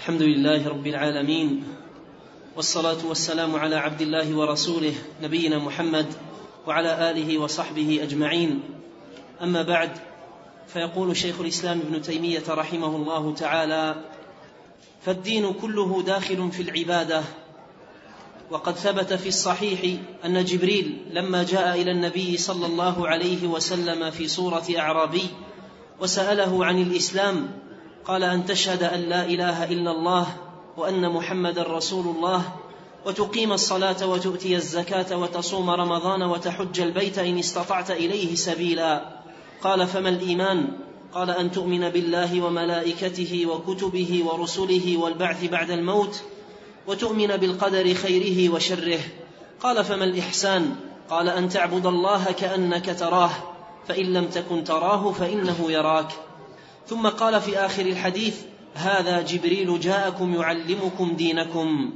الحمد لله رب العالمين والصلاة والسلام على عبد الله ورسوله نبينا محمد وعلى آله وصحبه أجمعين. أما بعد فيقول شيخ الإسلام ابن تيمية رحمه الله تعالى فالدين كله داخل في العبادة. وقد ثبت في الصحيح أن جبريل لما جاء إلى النبي صلى الله عليه وسلم في صوره أعرابي وسأله عن الإسلام قال أن تشهد أن لا إله إلا الله وأن محمدا رسول الله وتقيم الصلاة وتؤتي الزكاة وتصوم رمضان وتحج البيت إن استطعت إليه سبيلا. قال فما الإيمان؟ قال أن تؤمن بالله وملائكته وكتبه ورسله والبعث بعد الموت وتؤمن بالقدر خيره وشره. قال فما الإحسان؟ قال أن تعبد الله كأنك تراه فإن لم تكن تراه فإنه يراك. ثم قال في آخر الحديث هذا جبريل جاءكم يعلمكم دينكم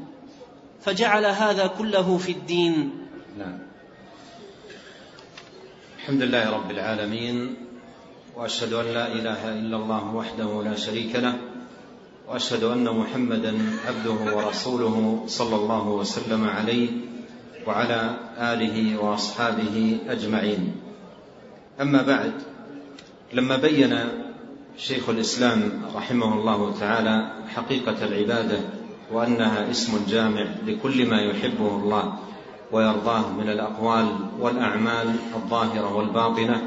فجعل هذا كله في الدين. نعم. الحمد لله رب العالمين وأشهد أن لا إله إلا الله وحده لا شريك له وأشهد أن محمدا عبده ورسوله صلى الله وسلم عليه وعلى آله وأصحابه أجمعين. أما بعد لما بين شيخ الإسلام رحمه الله تعالى حقيقة العبادة وأنها اسم جامع لكل ما يحبه الله ويرضاه من الأقوال والأعمال الظاهرة والباطنة.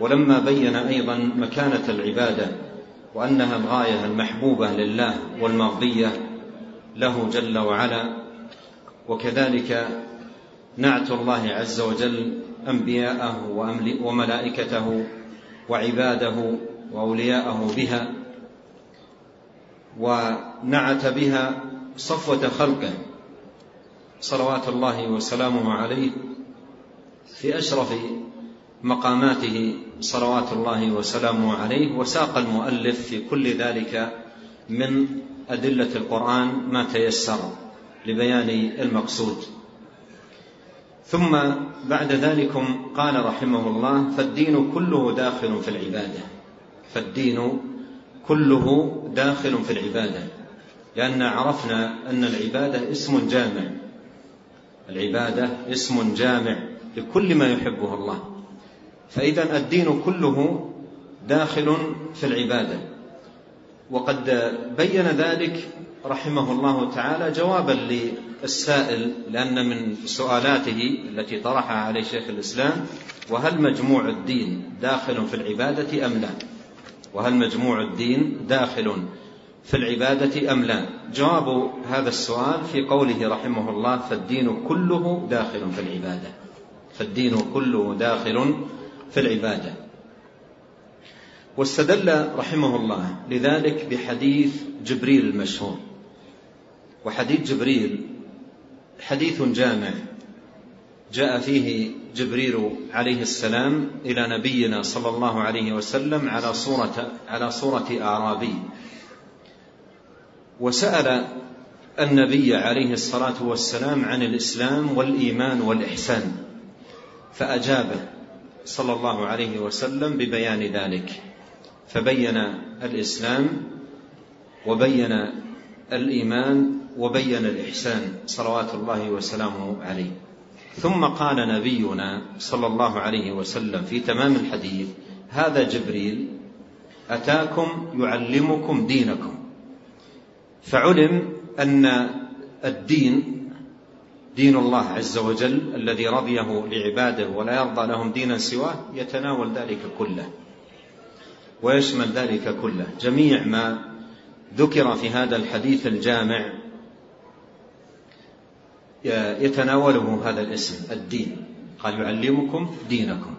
ولما بين أيضا مكانة العبادة وأنها الغاية المحبوبة لله والمرضية له جل وعلا وكذلك نعت الله عز وجل أنبياءه وملائكته وعباده وأولياءه بها ونعت بها صفوة خلقه. صلوات الله وسلامه عليه في أشرف مقاماته. صلوات الله وسلامه عليه. وساق المؤلف في كل ذلك من أدلة القرآن ما تيسر لبيان المقصود. ثم بعد ذلكم قال رحمه الله فالدين كله داخل في العبادة. فالدين كله داخل في العبادة لأن عرفنا أن العبادة اسم جامع. العبادة اسم جامع لكل ما يحبه الله. فإذا الدين كله داخل في العبادة. وقد بين ذلك رحمه الله تعالى جوابا للسائل لأن من سؤالاته التي طرحها عليه شيخ الإسلام وهل مجموع الدين داخل في العبادة أم لا؟ وهل مجموع الدين داخل في العبادة أم لا؟ جواب هذا السؤال في قوله رحمه الله فالدين كله داخل في العبادة. فالدين كله داخل في العبادة. واستدل رحمه الله لذلك بحديث جبريل المشهور. وحديث جبريل حديث جامع. جاء فيه جبريل عليه السلام إلى نبينا صلى الله عليه وسلم على صورة على صورة أعرابي. وسأل النبي عليه الصلاة والسلام عن الإسلام والإيمان والإحسان فأجابه صلى الله عليه وسلم ببيان ذلك فبين الإسلام وبين الإيمان وبين الإحسان صلوات الله وسلامه عليه. ثم قال نبينا صلى الله عليه وسلم في تمام الحديث هذا جبريل أتاكم يعلمكم دينكم. فعلم أن الدين دين الله عز وجل الذي رضيه لعباده ولا يرضى لهم دينا سواه يتناول ذلك كله ويشمل ذلك كله. جميع ما ذكر في هذا الحديث الجامع يتناوله هذا الاسم الدين. قال يعلمكم دينكم.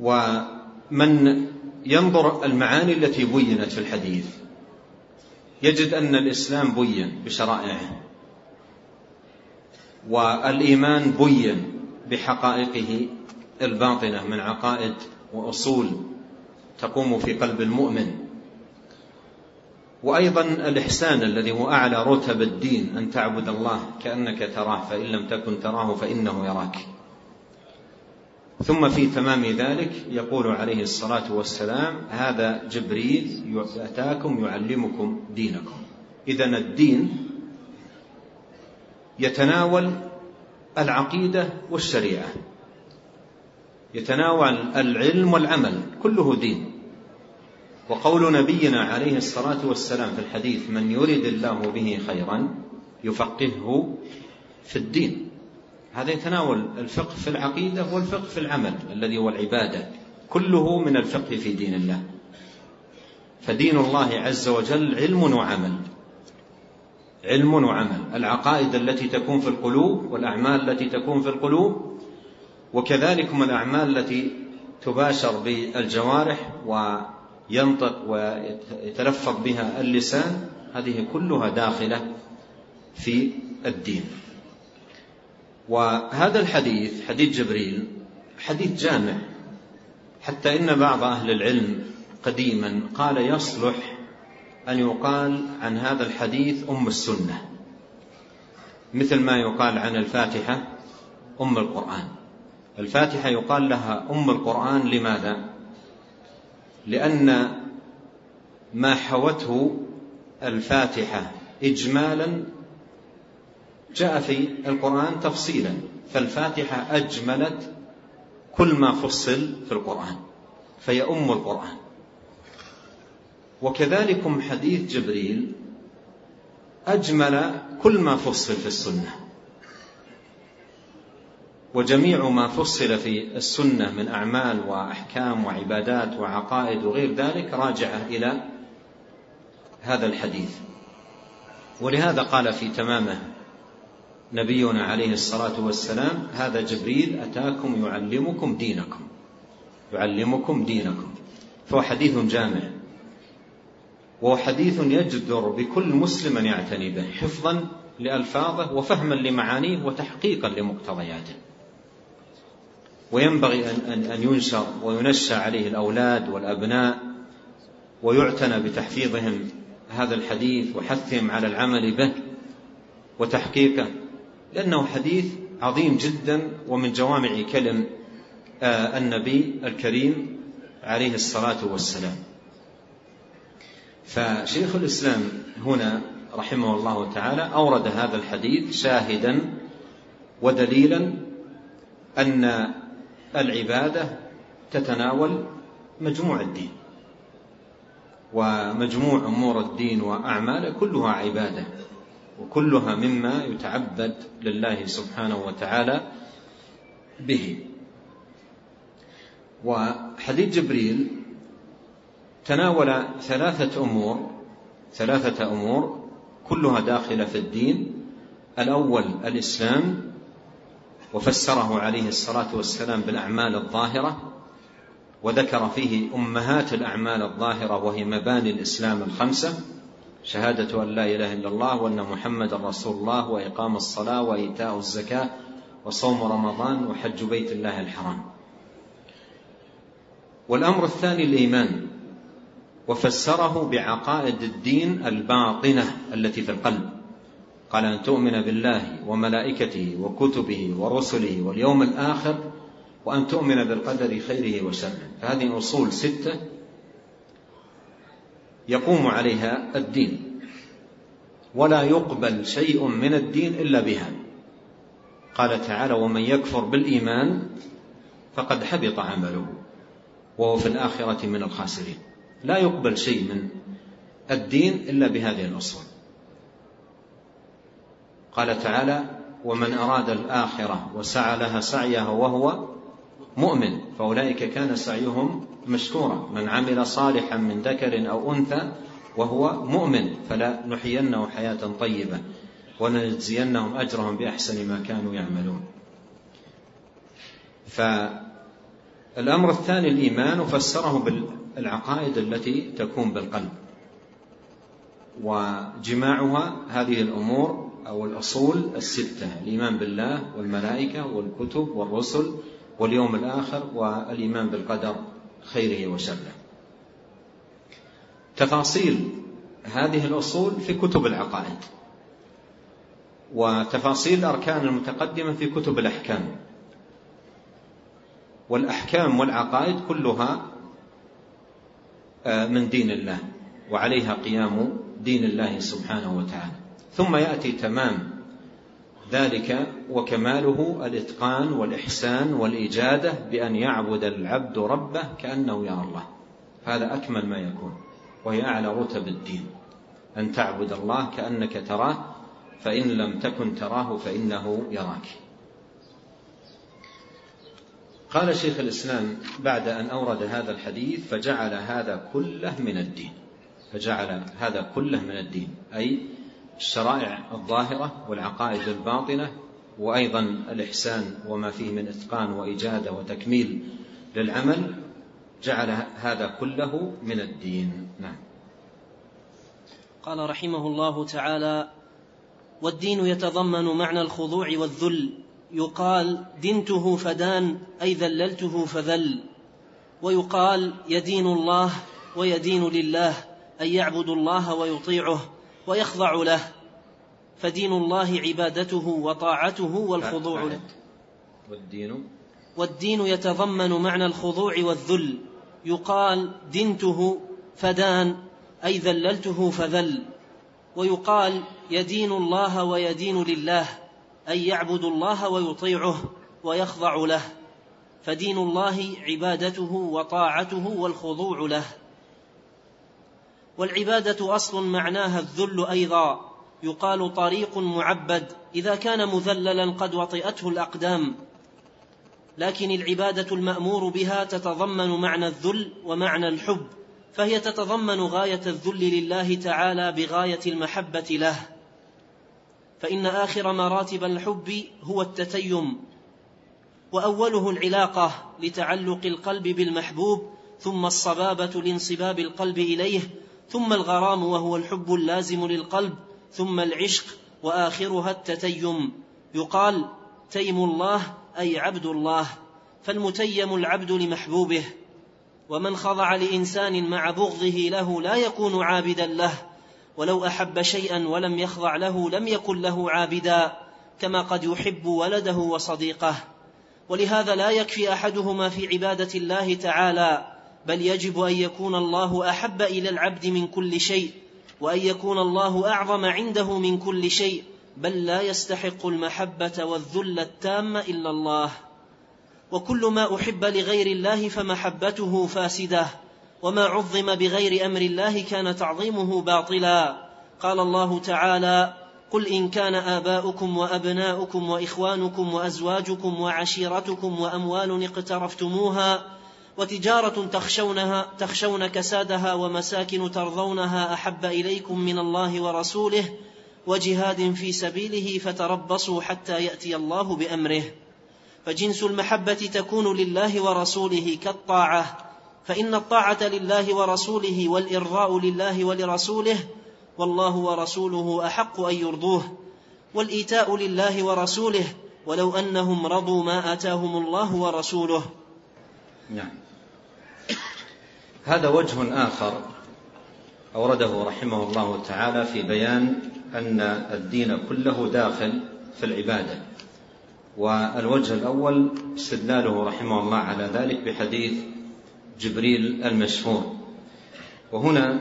ومن ينظر المعاني التي بينت في الحديث يجد أن الإسلام بين بشرائعه والإيمان بين بحقائقه الباطنة من عقائد وأصول تقوم في قلب المؤمن. وأيضا الإحسان الذي هو أعلى رتب الدين أن تعبد الله كأنك تراه فإن لم تكن تراه فإنه يراك. ثم في تمام ذلك يقول عليه الصلاة والسلام هذا جبريل أتاكم يعلمكم دينكم. إذا الدين يتناول العقيدة والشريعة يتناول العلم والعمل كله دين. وقول نبينا عليه الصلاة والسلام في الحديث من يرد الله به خيرا يفقهه في الدين. هذا يتناول الفقه في العقيدة والفقه في العمل الذي هو العبادة كله من الفقه في دين الله. فدين الله عز وجل علم وعمل علم وعمل. العقائد التي تكون في القلوب والأعمال التي تكون في القلوب وكذلك الأعمال التي تباشر بالجوارح وينطق ويتلفظ بها اللسان هذه كلها داخلة في الدين. وهذا الحديث حديث جبريل حديث جامع. حتى إن بعض أهل العلم قديما قال يصلح أن يقال عن هذا الحديث أم السنة مثل ما يقال عن الفاتحة أم القرآن. الفاتحة يقال لها أم القرآن لماذا؟ لأن ما حوته الفاتحة إجمالا جاء في القرآن تفصيلا فالفاتحة أجملت كل ما فصل في القرآن فهي أم القرآن. وكذلكم حديث جبريل أجمل كل ما فصل في السنة. وجميع ما فصل في السنة من أعمال وأحكام وعبادات وعقائد وغير ذلك راجعة إلى هذا الحديث. ولهذا قال في تمامه نبينا عليه الصلاة والسلام هذا جبريل أتاكم يعلمكم دينكم يعلمكم دينكم. فهو حديث جامع وهو حديث يجدر بكل مسلم يعتني به حفظا لألفاظه وفهما لمعانيه وتحقيقا لمقتضياته. وينبغي أن, أن ينشر وينشى عليه الأولاد والأبناء ويعتنى بتحفيظهم هذا الحديث وحثهم على العمل به وتحقيقه لأنه حديث عظيم جدا ومن جوامع كلم آه، النبي الكريم عليه الصلاة والسلام. فشيخ الإسلام هنا رحمه الله تعالى أورد هذا الحديث شاهدا ودليلا أن العبادة تتناول مجموع الدين ومجموع أمور الدين وأعماله كلها عبادة وكلها مما يتعبد لله سبحانه وتعالى به. وحديث جبريل تناول ثلاثة أمور ثلاثة أمور كلها داخلة في الدين. الأول الإسلام وفسره عليه الصلاة والسلام بالأعمال الظاهرة وذكر فيه أمهات الأعمال الظاهرة وهي مباني الإسلام الخمسة شهادة أن لا إله إلا الله وأن محمد رسول الله وإقام الصلاة وإيتاء الزكاة وصوم رمضان وحج بيت الله الحرام. والأمر الثاني الإيمان وفسره بعقائد الدين الباطنة التي في القلب. قال أن تؤمن بالله وملائكته وكتبه ورسله واليوم الآخر وأن تؤمن بالقدر خيره وشره. فهذه أصول ستة يقوم عليها الدين. ولا يقبل شيء من الدين إلا بها. قال تعالى ومن يكفر بالإيمان فقد حبط عمله وهو في الآخرة من الخاسرين. لا يقبل شيء من الدين إلا بهذه الأصول. قال تعالى ومن أراد الآخرة وسعى لها سعيها وهو مؤمن فأولئك كان سعيهم مشكورا. من عمل صالحا من ذكر أو أنثى وهو مؤمن فلا نحيينه حياة طيبة ونجزينهم أجرهم بأحسن ما كانوا يعملون. فالأمر الثاني الإيمان وفسره بالعقائد التي تكون بالقلب. وجماعها هذه الأمور أو الأصول الستة الإيمان بالله والملائكة والكتب والرسل واليوم الآخر والإيمان بالقدر خيره وشره. تفاصيل هذه الأصول في كتب العقائد وتفاصيل الأركان المتقدمة في كتب الأحكام. والأحكام والعقائد كلها آه، من دين الله وعليها قيام دين الله سبحانه وتعالى. ثم يأتي تمام. ذلك وكماله الإتقان والإحسان والإجادة بأن يعبد العبد ربه كأنه يرى الله. هذا أكمل ما يكون وهي أعلى رتب الدين. أن تعبد الله كأنك تراه فإن لم تكن تراه فإنه يراك. قال شيخ الإسلام بعد أن أورد هذا الحديث فجعل هذا كله من الدين. فجعل هذا كله من الدين. أي الشرائع الظاهرة والعقائد الباطنة وأيضا الإحسان وما فيه من إتقان وإجادة وتكميل للعمل جعل هذا كله من الدين. نعم. قال رحمه الله تعالى والدين يتضمن معنى الخضوع والذل. يقال دنته فدان أي ذللته فذل. ويقال يدين الله ويدين لله أي يعبد الله ويطيعه. ويخضع له. فدين الله عبادته وطاعته والخضوع له. والدين. والدين يتضمن معنى الخضوع والذل. يقال دنته فدان أي ذللته فذل. ويقال يدين الله ويدين لله أي يعبد الله ويطيعه ويخضع له. فدين الله عبادته وطاعته والخضوع له. والعبادة أصل معناها الذل أيضا يقال طريق معبد إذا كان مذللا قد وطئته الأقدام. لكن العبادة المأمور بها تتضمن معنى الذل ومعنى الحب فهي تتضمن غاية الذل لله تعالى بغاية المحبة له. فإن آخر مراتب الحب هو التتيم وأوله العلاقة لتعلق القلب بالمحبوب ثم الصبابة لانصباب القلب إليه ثم الغرام وهو الحب اللازم للقلب ثم العشق وآخرها التتيم. يقال تيم الله أي عبد الله فالمتيم العبد لمحبوبه. ومن خضع لإنسان مع بغضه له لا يكون عابدا له ولو أحب شيئا ولم يخضع له لم يكن له عابدا كما قد يحب ولده وصديقه. ولهذا لا يكفي أحدهما في عبادة الله تعالى بل يجب أن يكون الله أحب إلى العبد من كل شيء وأن يكون الله أعظم عنده من كل شيء بل لا يستحق المحبة والذل التام إلا الله. وكل ما أحب لغير الله فمحبته فاسدة وما عظم بغير أمر الله كان تعظيمه باطلا. قال الله تعالى قل إن كان آباؤكم وأبناؤكم وإخوانكم وأزواجكم وعشيرتكم وأموال اقترفتموها وتجارة تخشونها تخشون كسادها ومساكن ترضونها أحب إليكم من الله ورسوله وجهاد في سبيله فتربصوا حتى يأتي الله بأمره. فجنس المحبة تكون لله ورسوله كالطاعة فإن الطاعة لله ورسوله والإرضاء لله ولرسوله والله ورسوله أحق أن يرضوه والإيتاء لله ورسوله ولو أنهم رضوا ما آتاهم الله ورسوله. نعم. هذا وجه آخر أورده رحمه الله تعالى في بيان أن الدين كله داخل في العبادة. والوجه الأول استدلاله رحمه الله على ذلك بحديث جبريل المشهور. وهنا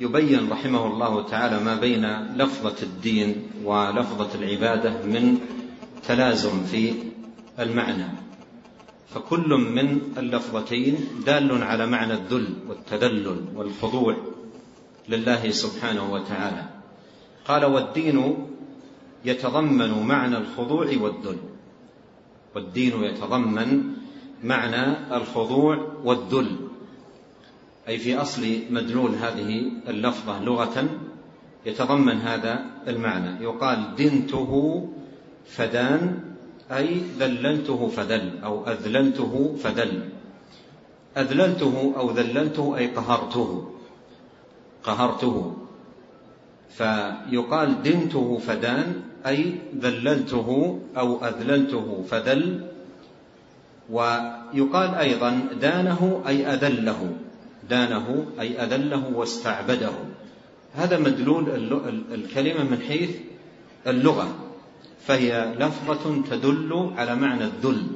يبين رحمه الله تعالى ما بين لفظة الدين ولفظة العبادة من تلازم في المعنى. فكل من اللفظتين دال على معنى الذل والتذلل والخضوع لله سبحانه وتعالى. قال والدين يتضمن معنى الخضوع والذل. والدين يتضمن معنى الخضوع والذل. أي في أصل مدلول هذه اللفظة لغة يتضمن هذا المعنى. يقال دنته فدان أي ذللته فذل أو أذللته فذل. أذللته أو ذللته أي قهرته قهرته. فيقال دنته فدان أي ذللته أو أذللته فذل. ويقال أيضا دانه أي أذله دانه أي أذله واستعبده. هذا مدلول الكلمة من حيث اللغة. فهي لفظة تدل على معنى الذل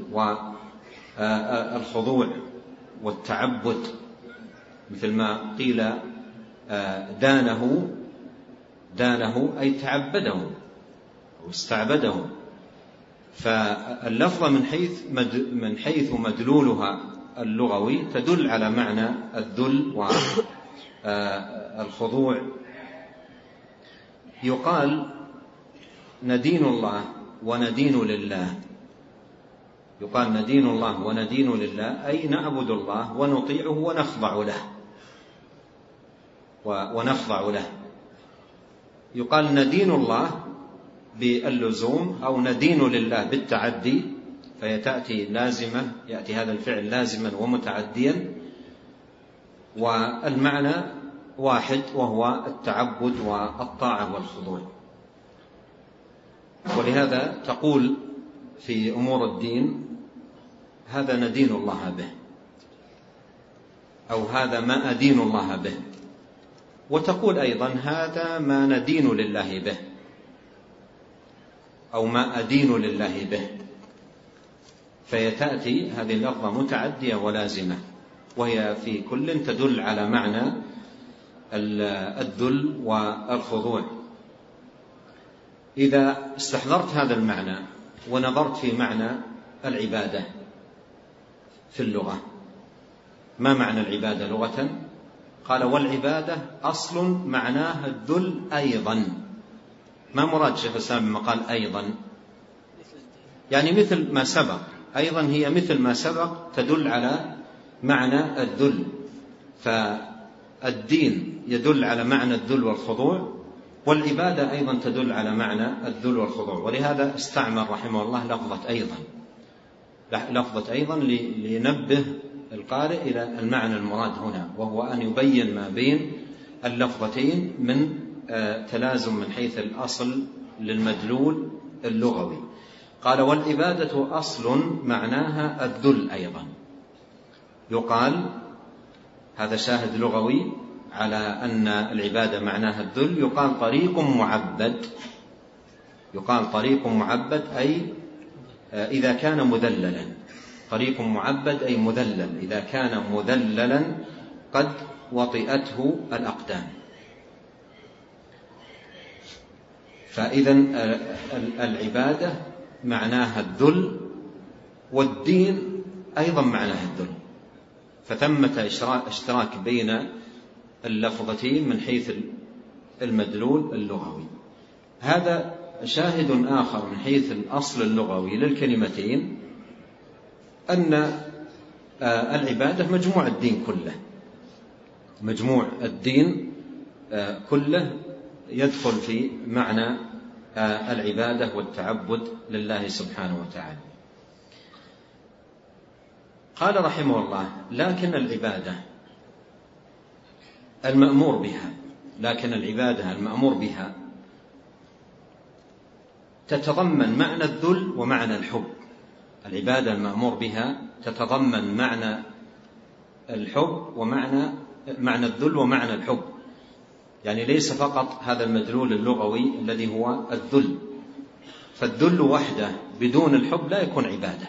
الخضوع والتعبد. مثل ما قيل دانه دانه أي تعبده واستعبده فاللفظة من حيث من حيث مدلولها اللغوي تدل على معنى الذل والخضوع يقال ندين الله وندين لله. يقال ندين الله وندين لله أي نعبد الله ونطيعه ونخضع له. ونخضع له. يقال ندين الله باللزوم أو ندين لله بالتعدي فهي تأتي لازمة يأتي هذا الفعل لازما ومتعديا. والمعنى واحد وهو التعبد والطاعة والخضوع ولهذا تقول في أمور الدين هذا ندين الله به أو هذا ما أدين الله به. وتقول أيضا هذا ما ندين لله به أو ما أدين لله به. فيتأتي هذه اللفظة متعدية ولازمة وهي في كل تدل على معنى الذل والخضوع. إذا استحضرت هذا المعنى ونظرت في معنى العبادة في اللغة ما معنى العبادة لغة؟ قال والعبادة أصل معناها الذل أيضا. ما مراد شيخ الإسلام لما قال أيضا؟ يعني مثل ما سبق أيضا هي مثل ما سبق تدل على معنى الذل. فالدين يدل على معنى الذل والخضوع والعبادة أيضا تدل على معنى الذل والخضوع. ولهذا استعمل رحمه الله لفظة أيضا. لفظة أيضا لينبه القارئ إلى المعنى المراد هنا وهو أن يبين ما بين اللفظتين من آه، تلازم من حيث الأصل للمدلول اللغوي. قال والعبادة أصل معناها الذل أيضا. يقال هذا شاهد لغوي على أن العبادة معناها الذل يقال طريق معبد. يقال طريق معبد أي آه، إذا كان مذللا. طريق معبد أي مذلل. إذا كان مذللا قد وطئته الأقدام. فإذا آه، العبادة معناها الذل والدين أيضا معناها الذل. فثمة إشتراك بين اللفظتين من حيث المدلول اللغوي. هذا شاهد آخر من حيث الأصل اللغوي للكلمتين أن آه، العبادة مجموع الدين كله. مجموع الدين آه، كله يدخل في معنى آه، العبادة والتعبد لله سبحانه وتعالى. قال رحمه الله لكن العبادة المأمور بها لكن العبادة المأمور بها تتضمن معنى الذل ومعنى الحب. العبادة المأمور بها تتضمن معنى الحب ومعنى معنى الذل ومعنى الحب. يعني ليس فقط هذا المدلول اللغوي الذي هو الذل. فالذل وحده بدون الحب لا يكون عبادة.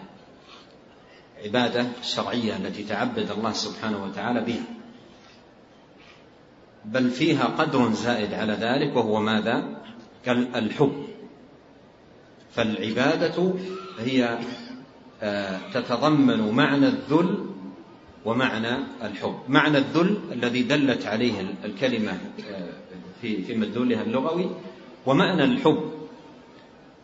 عبادة الشرعية التي تعبد الله سبحانه وتعالى بها. بل فيها قدر زائد على ذلك وهو ماذا؟ الحب فالعبادة هي آه، تتضمن معنى الذل ومعنى الحب. معنى الذل الذي دلت عليه الكلمة آه، في في مدلولها اللغوي ومعنى الحب.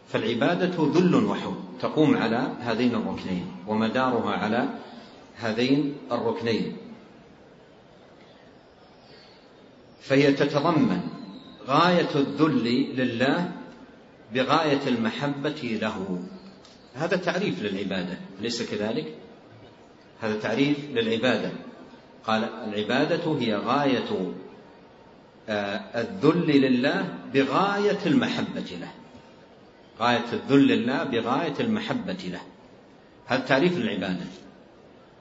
فالعبادة ذل وحب. تقوم على هذين الركنين ومدارها على هذين الركنين. فهي تتضمن غاية الذل لله بغاية المحبة له. هذا تعريف للعبادة أليس كذلك؟ هذا تعريف للعبادة. قال العبادة هي غاية آه، الذل لله بغاية المحبة له. غاية الذل لله بغاية المحبة له. هذا تعريف للعبادة.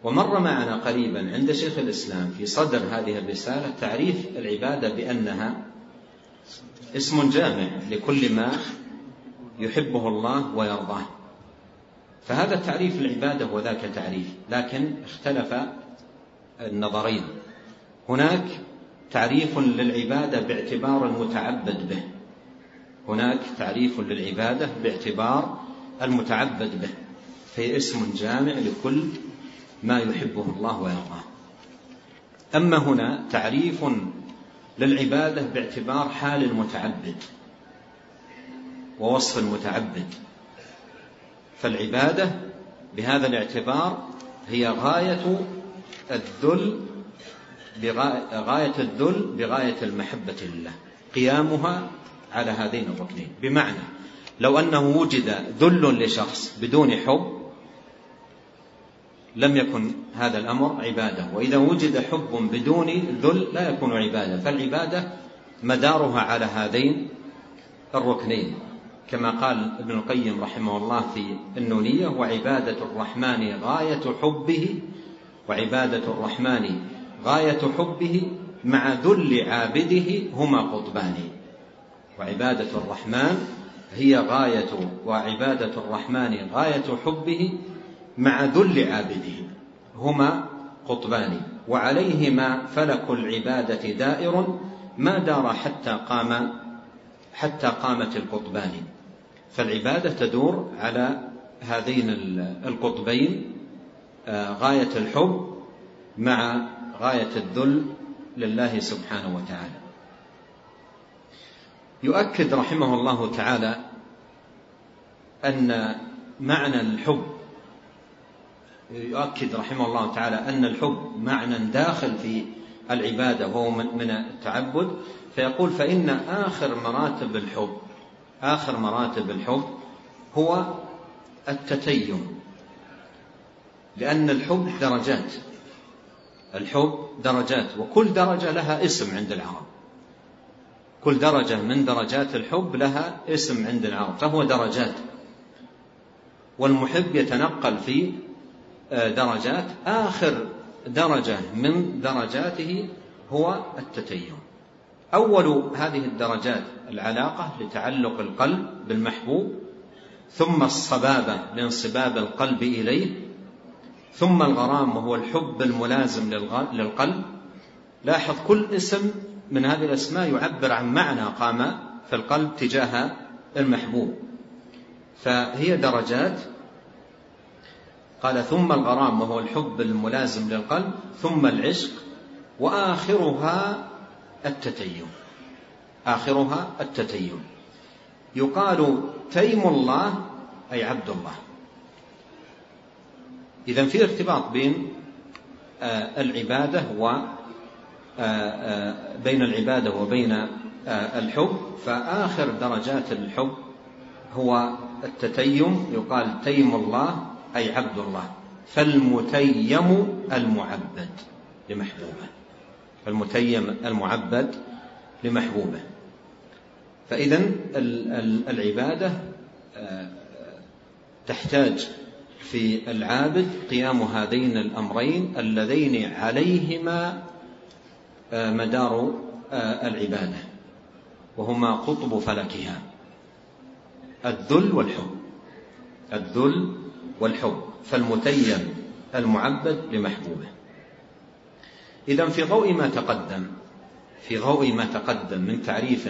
ومر معنا قريبا عند شيخ الإسلام في صدر هذه الرسالة تعريف العبادة بأنها اسم جامع لكل ما يحبه الله ويرضاه. فهذا تعريف العبادة وذاك تعريف لكن اختلف النظرين. هناك تعريف للعبادة باعتبار المتعبد به. هناك تعريف للعبادة باعتبار المتعبد به. فهي اسم جامع لكل ما يحبه الله ويرضاه. أما هنا تعريف للعبادة باعتبار حال المتعبد ووصف المتعبد. فالعبادة بهذا الاعتبار هي غاية الذل غاية الذل بغاية المحبة لله. قيامها على هذين الركنين. بمعنى لو أنه وجد ذل لشخص بدون حب لم يكن هذا الأمر عبادة. وإذا وجد حب بدون ذل لا يكون عبادة. فالعبادة مدارها على هذين الركنين. كما قال ابن القيم رحمه الله في النونية وعبادة الرحمن غاية حبه وعبادة الرحمن غاية حبه مع ذل عابده هما قطبان. وعبادة الرحمن هي غاية وعبادة الرحمن غاية حبه مع ذل عابده هما قطبان وعليهما فلك العبادة دائر ما دار حتى قام حتى قامت القطبان. فالعبادة تدور على هذين القطبين آه، غاية الحب مع غاية الذل لله سبحانه وتعالى. يؤكد رحمه الله تعالى أن معنى الحب يؤكد رحمه الله تعالى أن الحب معنى داخل في العبادة وهو من التعبد فيقول فإن آخر مراتب الحب آخر مراتب الحب هو التتيم لأن الحب درجات الحب درجات وكل درجة لها اسم عند العرب كل درجة من درجات الحب لها اسم عند العرب فهو درجات والمحب يتنقل في درجات. آخر درجة من درجاته هو التتيم. أول هذه الدرجات العلاقة لتعلق القلب بالمحبوب ثم الصبابة لانصباب القلب إليه ثم الغرام وهو الحب الملازم للقلب. لاحظ كل اسم من هذه الأسماء يعبر عن معنى قام في القلب تجاه المحبوب. فهي درجات قال ثم الغرام وهو الحب الملازم للقلب ثم العشق وآخرها التتيم. آخرها التتيم. يقال تيم الله أي عبد الله. إذا في ارتباط بين آه، العبادة و آه، آه، بين العبادة وبين الحب. فآخر درجات الحب هو التتيم يقال تيم الله. أي عبد الله فالمتيم المعبد لمحبوبة. المتيم المعبد لمحبوبة. فإذا العبادة آه، تحتاج في العابد قيام هذين الأمرين اللذين عليهما آه، مدار آه، العبادة وهما قطب فلكها الذل والحب. الذل والحب فالمتيم المعبد لمحبوبه. إذا في ضوء ما تقدم في ضوء ما تقدم من تعريف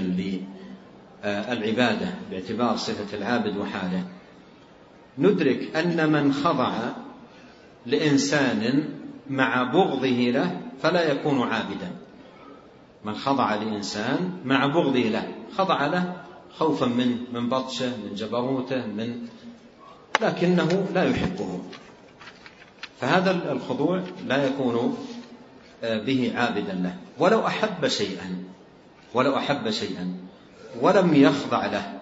للعبادة باعتبار صفة العابد وحاله ندرك أن من خضع لإنسان مع بغضه له فلا يكون عابدا. من خضع لإنسان مع بغضه له خضع له خوفا منه من بطشه من جبروته من لكنه لا يحبه. فهذا الخضوع لا يكون به عابدا له. ولو أحب شيئا ولو أحب شيئا ولم يخضع له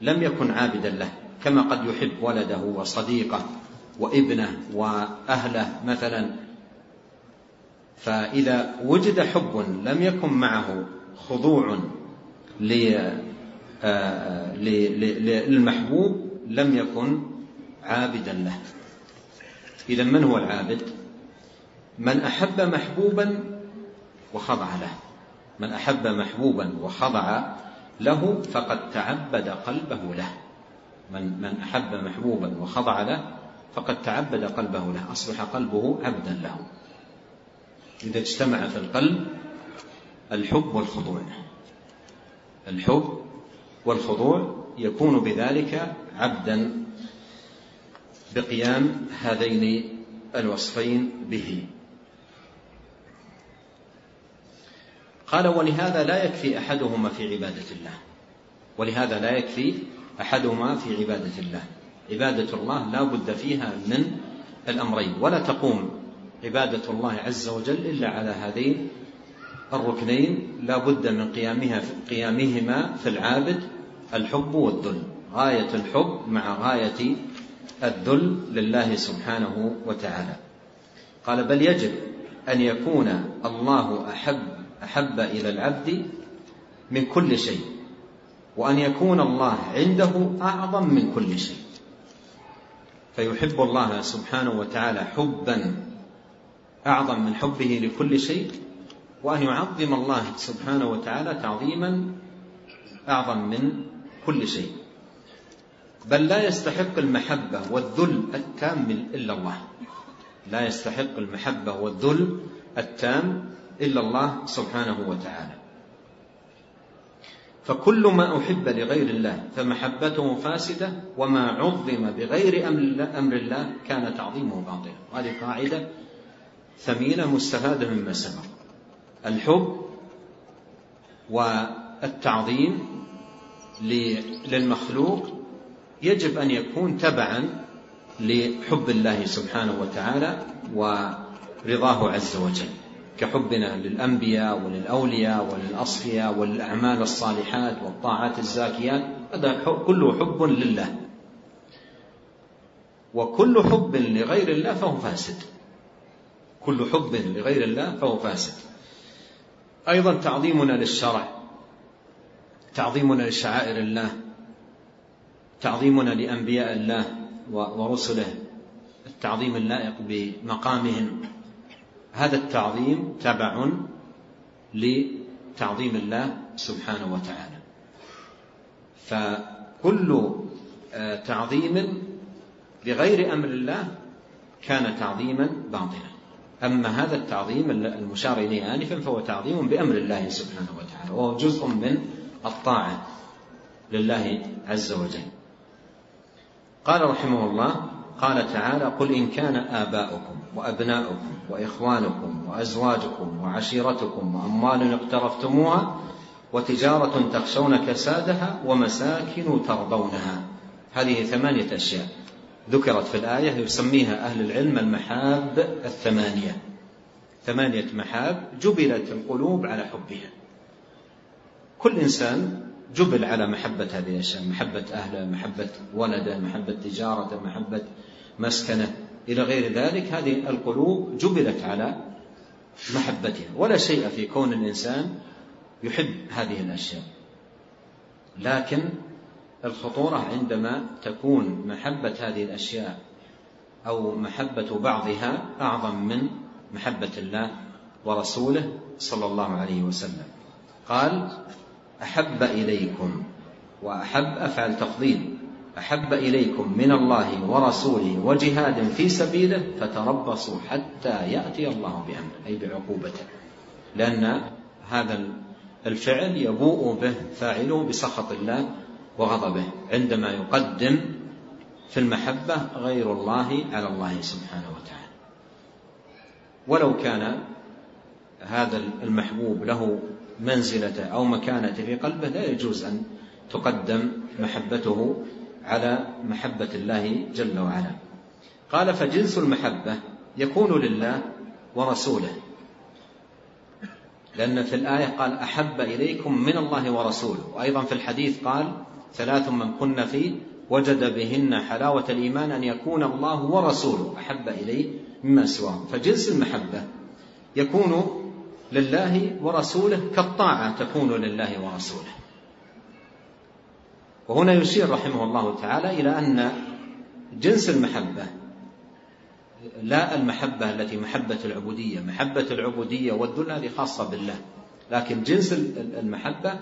لم يكن عابدا له. كما قد يحب ولده وصديقه وابنه وأهله مثلا. فإذا وجد حب لم يكن معه خضوع آه، للمحبوب لم يكن عابدا له. إذا من هو العابد؟ من أحب محبوبا وخضع له. من أحب محبوبا وخضع له فقد تعبد قلبه له. من, من أحب محبوبا وخضع له فقد تعبد قلبه له. أصبح قلبه عبدا له. إذا اجتمع في القلب الحب والخضوع. الحب والخضوع يكون بذلك عبدا بقيام هذين الوصفين به. قال ولهذا لا يكفي أحدهما في عبادة الله. ولهذا لا يكفي أحدهما في عبادة الله. عبادة الله لا بد فيها من الأمرين. ولا تقوم عبادة الله عز وجل إلا على هذين الركنين. لا بد من قيامها قيامهما في العابد الحب والذل. غاية الحب مع غاية الذل لله سبحانه وتعالى. قال بل يجب أن يكون الله أحب أحب إلى العبد من كل شيء وأن يكون الله عنده أعظم من كل شيء. فيحب الله سبحانه وتعالى حبا أعظم من حبه لكل شيء وأن يعظم الله سبحانه وتعالى تعظيما أعظم من كل شيء. بل لا يستحق المحبة والذل التام إلا الله. لا يستحق المحبة والذل التام إلا الله سبحانه وتعالى. فكل ما أحب لغير الله فمحبته فاسدة وما عظم بغير أمر الله كان تعظيمه باطلا. هذه قاعدة ثمينة مستفادة مما سبق. الحب والتعظيم للمخلوق يجب أن يكون تبعا لحب الله سبحانه وتعالى ورضاه عز وجل كحبنا للأنبياء وللأولياء وللأصفياء وللأعمال الصالحات والطاعات الزاكيات هذا كله حب لله. وكل حب لغير الله فهو فاسد. كل حب لغير الله فهو فاسد. أيضا تعظيمنا للشرع تعظيمنا لشعائر الله تعظيمنا لأنبياء الله ورسله التعظيم اللائق بمقامهم. هذا التعظيم تبع لتعظيم الله سبحانه وتعالى. فكل آه، تعظيم بغير أمر الله كان تعظيما باطلا. أما هذا التعظيم المشار إليه آنفا فهو تعظيم بأمر الله سبحانه وتعالى وهو جزء من الطاعة لله عز وجل. قال رحمه الله قال تعالى قل إن كان آباؤكم وأبناؤكم وإخوانكم وأزواجكم وعشيرتكم وأموال اقترفتموها وتجارة تخشون كسادها ومساكن ترضونها. هذه ثمانية أشياء. ذكرت في الآية يسميها أهل العلم المحاب الثمانية. ثمانية محاب جبلت القلوب على حبها. كل إنسان جبل على محبة هذه الأشياء محبة أهله محبة ولده محبة تجارته محبة مسكنه. إلى غير ذلك هذه القلوب جبلت على محبتها. ولا شيء في كون الإنسان يحب هذه الأشياء. لكن الخطورة عندما تكون محبة هذه الأشياء أو محبة بعضها أعظم من محبة الله ورسوله صلى الله عليه وسلم. قال أحب إليكم وأحب أفعل تفضيل. أحب إليكم من الله ورسوله وجهاد في سبيله فتربصوا حتى يأتي الله بأمره أي بعقوبته. لأن هذا الفعل يبوء به فاعله بسخط الله وغضبه عندما يقدم في المحبة غير الله على الله سبحانه وتعالى. ولو كان هذا المحبوب له منزلته أو مكانته في قلبه لا يجوز أن تقدم محبته على محبة الله جل وعلا. قال فجنس المحبة يكون لله ورسوله. لأن في الآية قال أحب إليكم من الله ورسوله. وأيضا في الحديث قال ثلاث من كن فيه وجد بهن حلاوة الإيمان أن يكون الله ورسوله. أحب إليه مما سواه فجنس المحبة يكون لله ورسوله كالطاعة تكون لله ورسوله. وهنا يشير رحمه الله تعالى إلى أن جنس المحبة لا المحبة التي محبة العبودية محبة العبودية والذل هذه خاصة بالله لكن جنس المحبة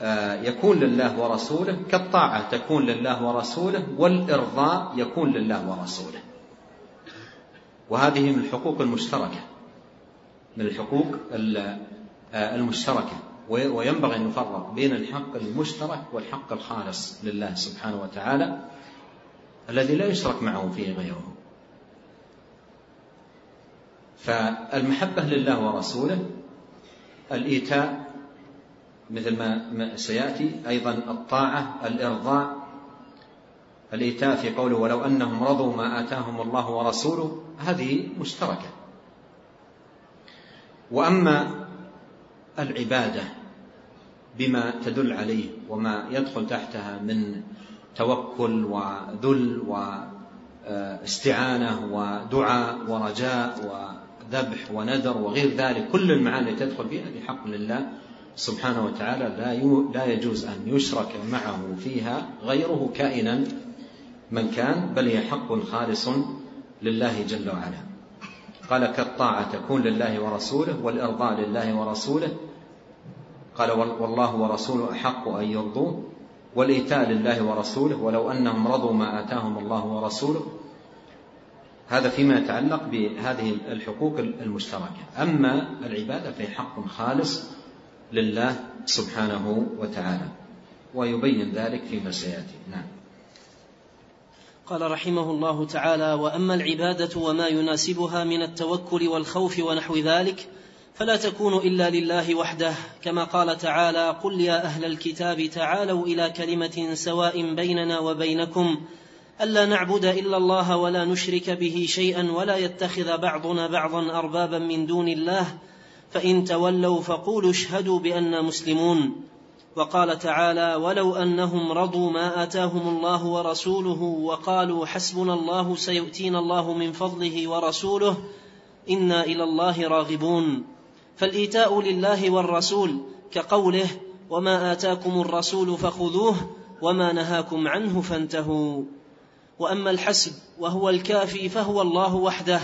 آه، يكون لله ورسوله كالطاعة تكون لله ورسوله والإرضاء يكون لله ورسوله. وهذه من الحقوق المشتركة. من الحقوق آه، المشتركة. وينبغي أن يفرق بين الحق المشترك والحق الخالص لله سبحانه وتعالى الذي لا يشرك معه فيه غيره. فالمحبة لله ورسوله الإيتاء مثل ما سيأتي أيضا الطاعة الإرضاء. الإيتاء في قوله ولو أنهم رضوا ما آتاهم الله ورسوله هذه مشتركة. وأما العبادة بما تدل عليه وما يدخل تحتها من توكل وذل واستعانة ودعاء ورجاء وذبح ونذر وغير ذلك كل المعاني تدخل فيها بحق لله سبحانه وتعالى لا لا يجوز أن يشرك معه فيها غيره كائنا من كان بل هي حق خالص لله جل وعلا. قال كالطاعة تكون لله ورسوله والإرضاء لله ورسوله. قال والله ورسوله أحق أن يرضوه والإيتاء لله ورسوله ولو أنهم رضوا ما آتاهم الله ورسوله. هذا فيما يتعلق بهذه الحقوق المشتركة. أما العبادة فهي حق خالص لله سبحانه وتعالى ويبين ذلك فيما سيأتي. نعم. قال رحمه الله تعالى وأما العبادة وما يناسبها من التوكل والخوف ونحو ذلك فلا تكون إلا لله وحده. كما قال تعالى قل يا أهل الكتاب تعالوا إلى كلمة سواء بيننا وبينكم ألا نعبد إلا الله ولا نشرك به شيئا ولا يتخذ بعضنا بعضا أربابا من دون الله فإن تولوا فقولوا اشهدوا بانا مسلمون. وقال تعالى ولو أنهم رضوا ما آتاهم الله ورسوله وقالوا حسبنا الله سيؤتينا الله من فضله ورسوله إنا إلى الله راغبون فالإيتاء لله والرسول كقوله وما آتاكم الرسول فخذوه وما نهاكم عنه فانتهوا وأما الحسب وهو الكافي فهو الله وحده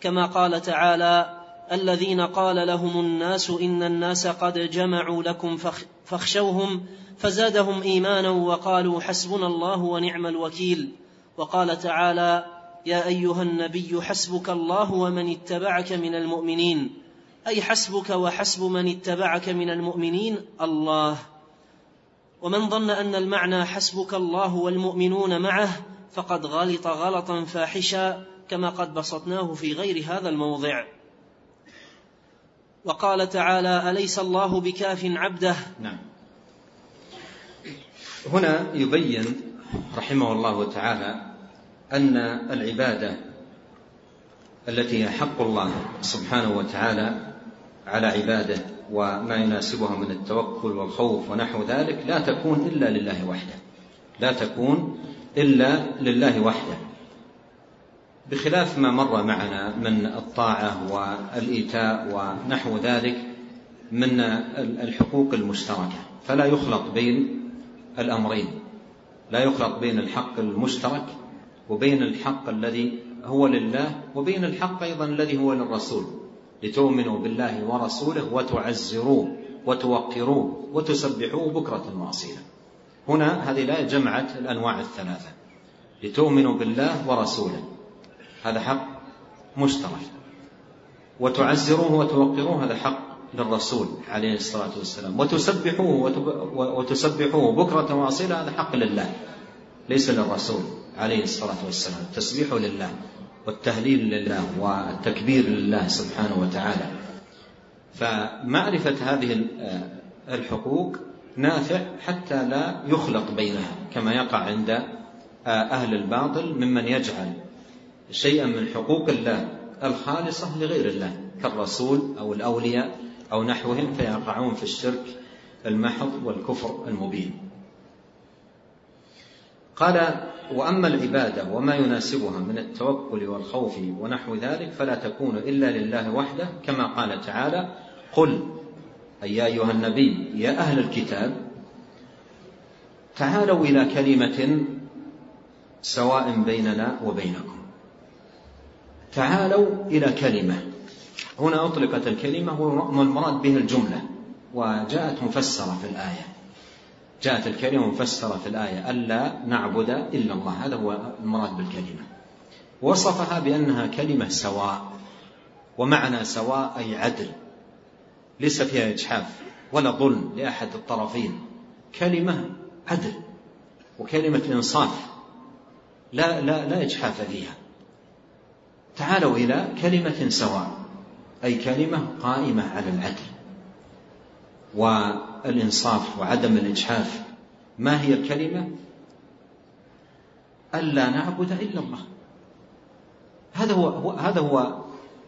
كما قال تعالى الذين قال لهم الناس إن الناس قد جمعوا لكم فاخشوهم فزادهم إيمانا وقالوا حسبنا الله ونعم الوكيل. وقال تعالى يا أيها النبي حسبك الله ومن اتبعك من المؤمنين. أي حسبك وحسب من اتبعك من المؤمنين؟ الله. ومن ظن أن المعنى حسبك الله والمؤمنون معه فقد غلط غلطا فاحشا كما قد بسطناه في غير هذا الموضع. وقال تعالى أليس الله بكاف عبده؟ نعم. هنا يبين رحمه الله تعالى أن العبادة التي هي حق الله سبحانه وتعالى على عباده وما يناسبها من التوكل والخوف ونحو ذلك لا تكون إلا لله وحده. لا تكون إلا لله وحده. بخلاف ما مر معنا من الطاعة والإيتاء ونحو ذلك من الحقوق المشتركة فلا يخلط بين الأمرين. لا يخلط بين الحق المشترك وبين الحق الذي هو لله وبين الحق أيضا الذي هو للرسول. لتؤمنوا بالله ورسوله وتعزروه وتوقروه وتسبحوه بكرة واصيلا. هنا هذه الآية جمعت الأنواع الثلاثة. لتؤمنوا بالله ورسوله. هذا حق مشترك. وتعزروه وتوقروه هذا حق للرسول عليه الصلاة والسلام. وتسبحوه وتسبحوه بكرة وأصيلا هذا حق لله ليس للرسول عليه الصلاة والسلام. التسبيح لله والتهليل لله والتكبير لله سبحانه وتعالى. فمعرفة هذه الحقوق نافع حتى لا يخلط بينها كما يقع عند أهل الباطل ممن يجعل شيئا من حقوق الله الخالصة لغير الله كالرسول أو الأولياء أو نحوهم فيقعون في الشرك المحض والكفر المبين. قال وأما العبادة وما يناسبها من التوكل والخوف ونحو ذلك فلا تكون إلا لله وحده كما قال تعالى قل أي يا أيها النبي يا أهل الكتاب تعالوا إلى كلمة سواء بيننا وبينكم. تعالوا إلى كلمة. هنا أطلقت الكلمة والمراد به الجملة وجاءت مفسرة في الآية. جاءت الكلمة مفسرة في الآية ألا نعبد إلا الله. هذا هو المراد بالكلمة. وصفها بأنها كلمة سواء ومعنى سواء أي عدل. ليس فيها إجحاف ولا ظلم لأحد الطرفين. كلمة عدل وكلمة إنصاف. لا لا لا إجحاف فيها. تعالوا إلى كلمة سواء أي كلمة قائمة على العدل. والإنصاف وعدم الإجحاف ما هي الكلمة؟ ألا نعبد إلا الله. هذا هو هذا هو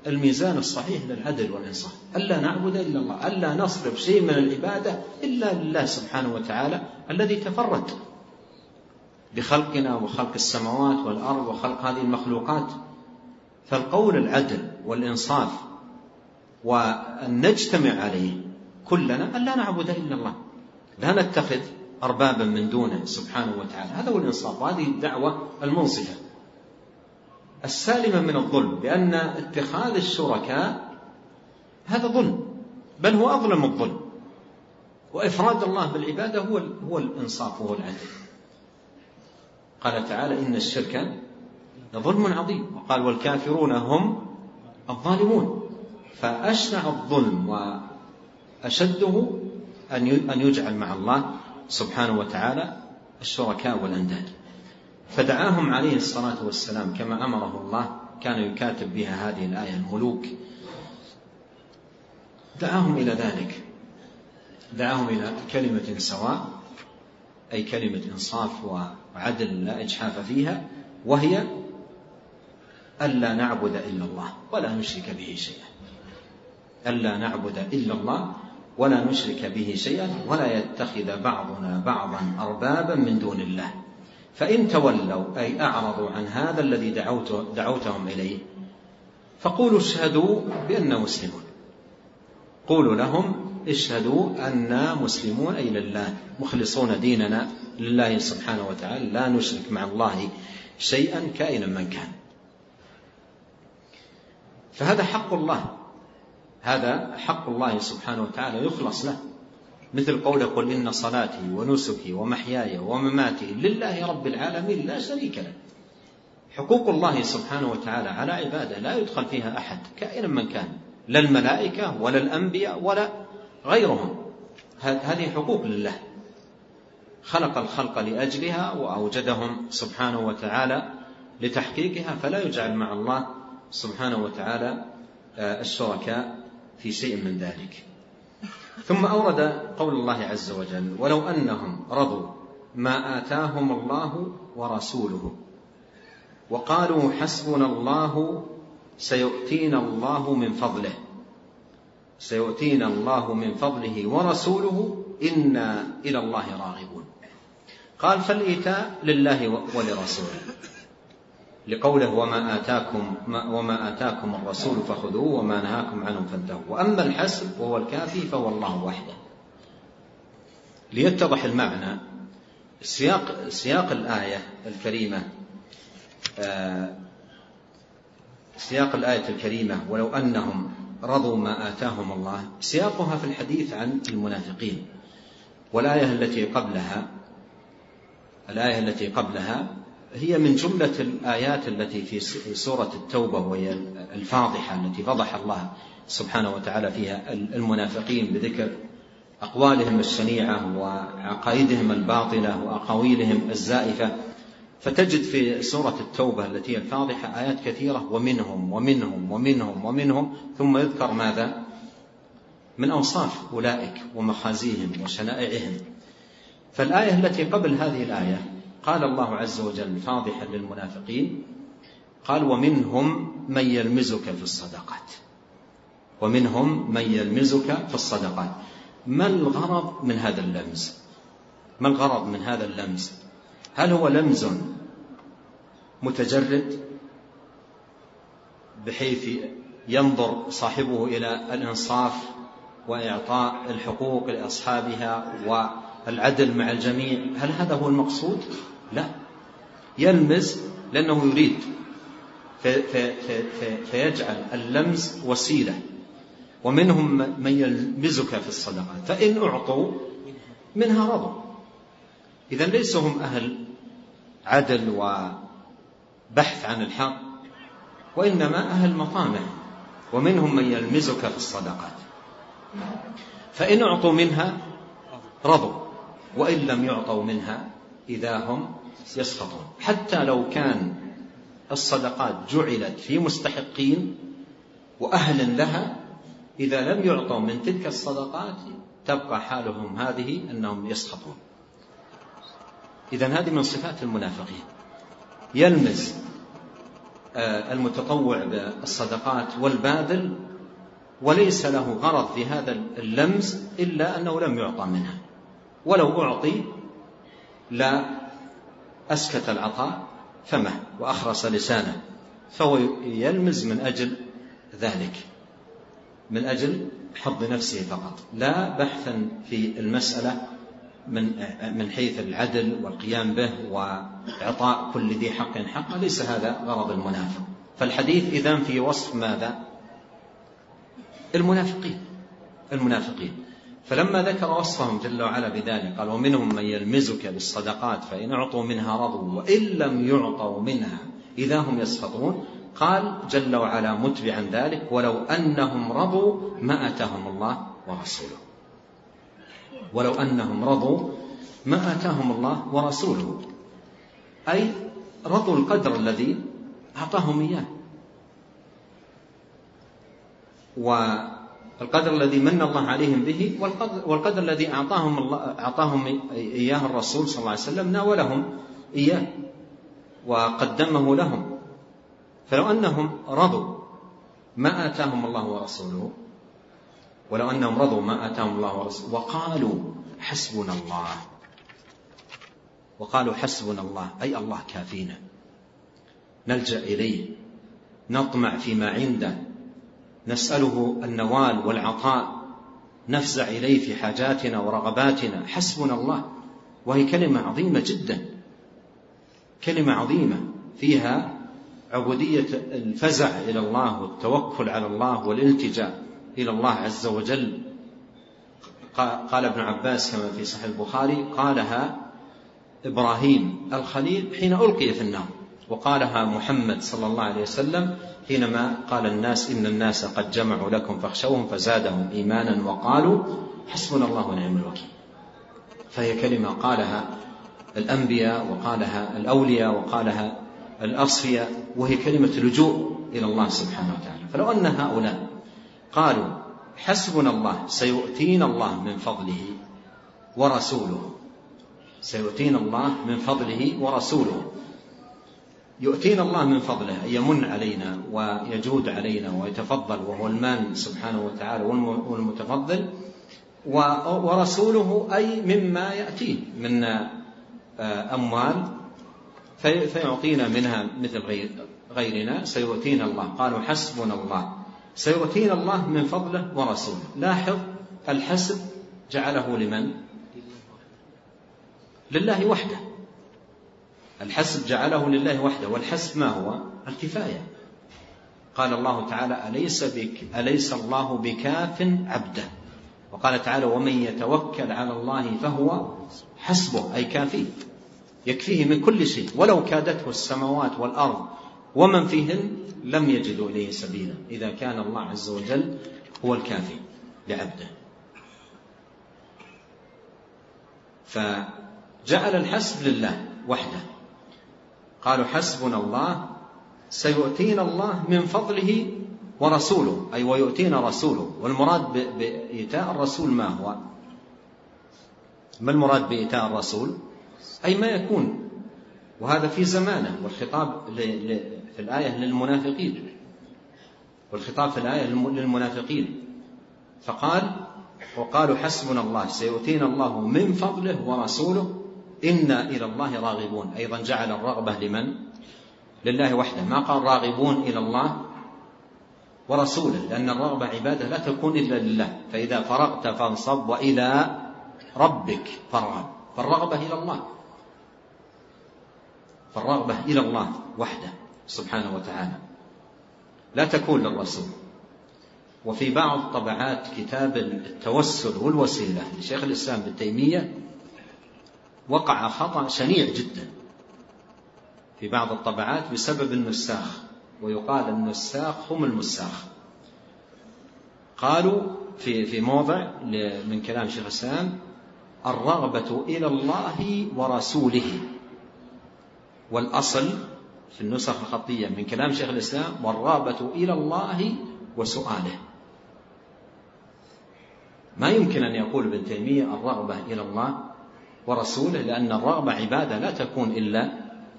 الميزان الصحيح للعدل والإنصاف. ألا نعبد إلا الله ألا نصرف شيء من العبادة إلا لله سبحانه وتعالى الذي تفرد. بخلقنا وخلق السماوات والأرض وخلق هذه المخلوقات. فالقول العدل والإنصاف وأن نجتمع عليه كلنا أن لا نعبد إلا الله لا نتخذ أربابا من دونه سبحانه وتعالى. هذا هو الإنصاف وهذه الدعوة المنصفة. السالمة من الظلم لأن اتخاذ الشركاء هذا ظلم بل هو أظلم الظلم. وإفراد الله بالعبادة هو هو الإنصاف وهو العدل. قال تعالى إن الشرك لظلم عظيم. وقال والكافرون هم الظالمون. فأشنع الظلم وأشده أن يجعل مع الله سبحانه وتعالى الشركاء والأنداد. فدعاهم عليه الصلاة والسلام كما أمره الله كان يكاتب بها هذه الآية الملوك. دعاهم إلى ذلك. دعاهم إلى كلمة سواء أي كلمة إنصاف وعدل لا إجحاف فيها وهي ألا نعبد إلا الله ولا نشرك به شيئا. ألا نعبد إلا الله ولا نشرك به شيئا ولا يتخذ بعضنا بعضا أربابا من دون الله. فإن تولوا أي أعرضوا عن هذا الذي دعوت دعوتهم إليه فقولوا اشهدوا بأننا مسلمون. قولوا لهم اشهدوا أننا مسلمون أي لله مخلصون ديننا لله سبحانه وتعالى لا نشرك مع الله شيئا كائنا من كان. فهذا حق الله. هذا حق الله سبحانه وتعالى يخلص له. مثل قول قل إن صلاتي ونسكي ومحياي ومماتي لله رب العالمين لا شريك له. حقوق الله سبحانه وتعالى على عباده لا يدخل فيها أحد كائنا من كان لا الملائكة ولا الأنبياء ولا غيرهم. هذه حقوق لله. خلق الخلق لأجلها وأوجدهم سبحانه وتعالى لتحقيقها فلا يجعل مع الله سبحانه وتعالى آه، الشركاء في شيء من ذلك. ثم أورد قول الله عز وجل ولو أنهم رضوا ما آتاهم الله ورسوله وقالوا حسبنا الله سيؤتينا الله من فضله سيؤتينا الله من فضله ورسوله إنا إلى الله راغبون. قال فالإيتاء لله ولرسوله. لقوله وما آتاكم وما آتاكم الرسول فخذوه وما نهاكم عنه فانتهوا. وأما الحسب وهو الكافي فهو الله وحده. ليتضح المعنى سياق سياق الآية الكريمة آه، سياق الآية الكريمة ولو أنهم رضوا ما آتاهم الله سياقها في الحديث عن المنافقين. والآية التي قبلها الآية التي قبلها هي من جملة الآيات التي في سورة التوبة وهي الفاضحة التي فضح الله سبحانه وتعالى فيها المنافقين بذكر أقوالهم الشنيعة وعقائدهم الباطلة وأقاويلهم الزائفة فتجد في سورة التوبة التي هي الفاضحة آيات كثيرة ومنهم ومنهم ومنهم ومنهم ثم يذكر ماذا؟ من أوصاف أولئك ومخازيهم وشنائعهم فالآية التي قبل هذه الآية قال الله عز وجل فاضحا للمنافقين قال ومنهم من يلمزك في الصدقات. ومنهم من يلمزك في الصدقات. ما الغرض من هذا اللمز؟ ما الغرض من هذا اللمز؟ هل هو لمز متجرد بحيث ينظر صاحبه إلى الإنصاف وإعطاء الحقوق لأصحابها والعدل مع الجميع؟ هل هذا هو المقصود؟ لا. يلمز لأنه يريد. في في في فيجعل اللمز وسيلة. ومنهم من يلمزك في الصدقات. فإن أعطوا منها رضوا. إذا ليسوا هم أهل عدل وبحث عن الحق وإنما أهل مطامع. ومنهم من يلمزك في الصدقات. فإن أعطوا منها رضوا. وإن لم يعطوا منها إذا هم يسخطون حتى لو كان الصدقات جعلت في مستحقين وأهل لها إذا لم يعطوا من تلك الصدقات تبقى حالهم هذه أنهم يسخطون إذا هذه من صفات المنافقين. يلمز آه، المتطوع بالصدقات والباذل وليس له غرض في هذا اللمز إلا أنه لم يعطى منها. ولو أعطي لا أسكت العطاء فمه وأخرس لسانه فهو يلمز من أجل ذلك من أجل حظ نفسه فقط لا بحثا في المسألة من من حيث العدل والقيام به وإعطاء كل ذي حق حقه ليس هذا غرض المنافق فالحديث إذن في وصف ماذا؟ المنافقين المنافقين فلما ذكر وصفهم جل وعلا بذلك قال ومنهم من يلمزك بالصدقات فإن أعطوا منها رضوا وإن لم يعطوا منها إذا هم يسخطون. قال جل وعلا متبعا ذلك ولو أنهم رضوا ما أتاهم الله ورسوله. ولو أنهم رضوا ما آتاهم الله ورسوله. أي رضوا القدر الذي أعطاهم إياه. والقدر الذي من الله عليهم به والقدر الذي أعطاهم الله أعطاهم إياه الرسول صلى الله عليه وسلم ناولهم إياه وقدمه لهم. فلو أنهم رضوا ما آتاهم الله ورسوله ولو أنهم رضوا ما آتاهم الله ورسوله وقالوا حسبنا الله. وقالوا حسبنا الله أي الله كافينا. نلجأ إليه نطمع فيما عنده نسأله النوال والعطاء نفزع إليه في حاجاتنا ورغباتنا. حسبنا الله. وهي كلمة عظيمة جدا. كلمة عظيمة. فيها عبودية الفزع إلى الله والتوكل على الله والالتجاء إلى الله عز وجل. قال ابن عباس كما في صحيح البخاري قالها إبراهيم الخليل حين ألقي في النار. وقالها محمد صلى الله عليه وسلم حينما قال الناس إن الناس قد جمعوا لكم فاخشوهم فزادهم إيمانا وقالوا حسبنا الله ونعم الوكيل. فهي كلمة قالها الأنبياء وقالها الأولياء وقالها الأصفياء وهي كلمة لجوء إلى الله سبحانه وتعالى. فلو أن هؤلاء قالوا حسبنا الله سيؤتينا الله من فضله ورسوله. سيؤتينا الله من فضله ورسوله. يؤتينا الله من فضله يمن علينا ويجود علينا ويتفضل وهو المان سبحانه وتعالى والمتفضل ورسوله أي مما يأتيه من آه، أموال فيعطينا منها مثل غيرنا سيؤتينا الله. قالوا حسبنا الله. سيؤتينا الله من فضله ورسوله. لاحظ الحسب جعله لمن؟ لله وحده. الحسب جعله لله وحده والحسب ما هو؟ الكفاية. قال الله تعالى أليس, بك أليس الله بكاف عبده؟ وقال تعالى ومن يتوكل على الله فهو حسبه أي كافيه. يكفيه من كل شيء. ولو كادته السماوات والأرض ومن فيهن لم يجدوا إليه سبيلا. إذا كان الله عز وجل هو الكافي لعبده. فجعل الحسب لله وحده. قالوا حسبنا الله سيؤتينا الله من فضله ورسوله أي ويؤتينا رسوله. والمراد بإيتاء الرسول ما هو؟ ما المراد بإيتاء الرسول؟ أي ما يكون. وهذا في زمانه والخطاب في الآية للمنافقين. والخطاب في الآية للمنافقين. فقال وقالوا حسبنا الله سيؤتينا الله من فضله ورسوله إنا إلى الله راغبون. أيضا جعل الرغبة لمن؟ لله وحده. ما قال راغبون إلى الله؟ ورسوله. لأن الرغبة عبادة لا تكون إلا لله. فإذا فرغت فانصب وإلى ربك فارغب. فالرغبة إلى الله. فالرغبة إلى الله وحده سبحانه وتعالى. لا تكون للرسول. وفي بعض طبعات كتاب التوسل والوسيلة لشيخ الإسلام ابن تيمية وقع خطأ شنيع جدا في بعض الطبعات بسبب النساخ ويقال النساخ هم المساخ. قالوا في في موضع من كلام شيخ الإسلام الرغبة إلى الله ورسوله. والأصل في النسخ الخطية من كلام شيخ الإسلام والرغبة إلى الله وسؤاله. ما يمكن أن يقول ابن تيمية الرغبة إلى الله؟ ورسوله لأن الرغبة عبادة لا تكون إلا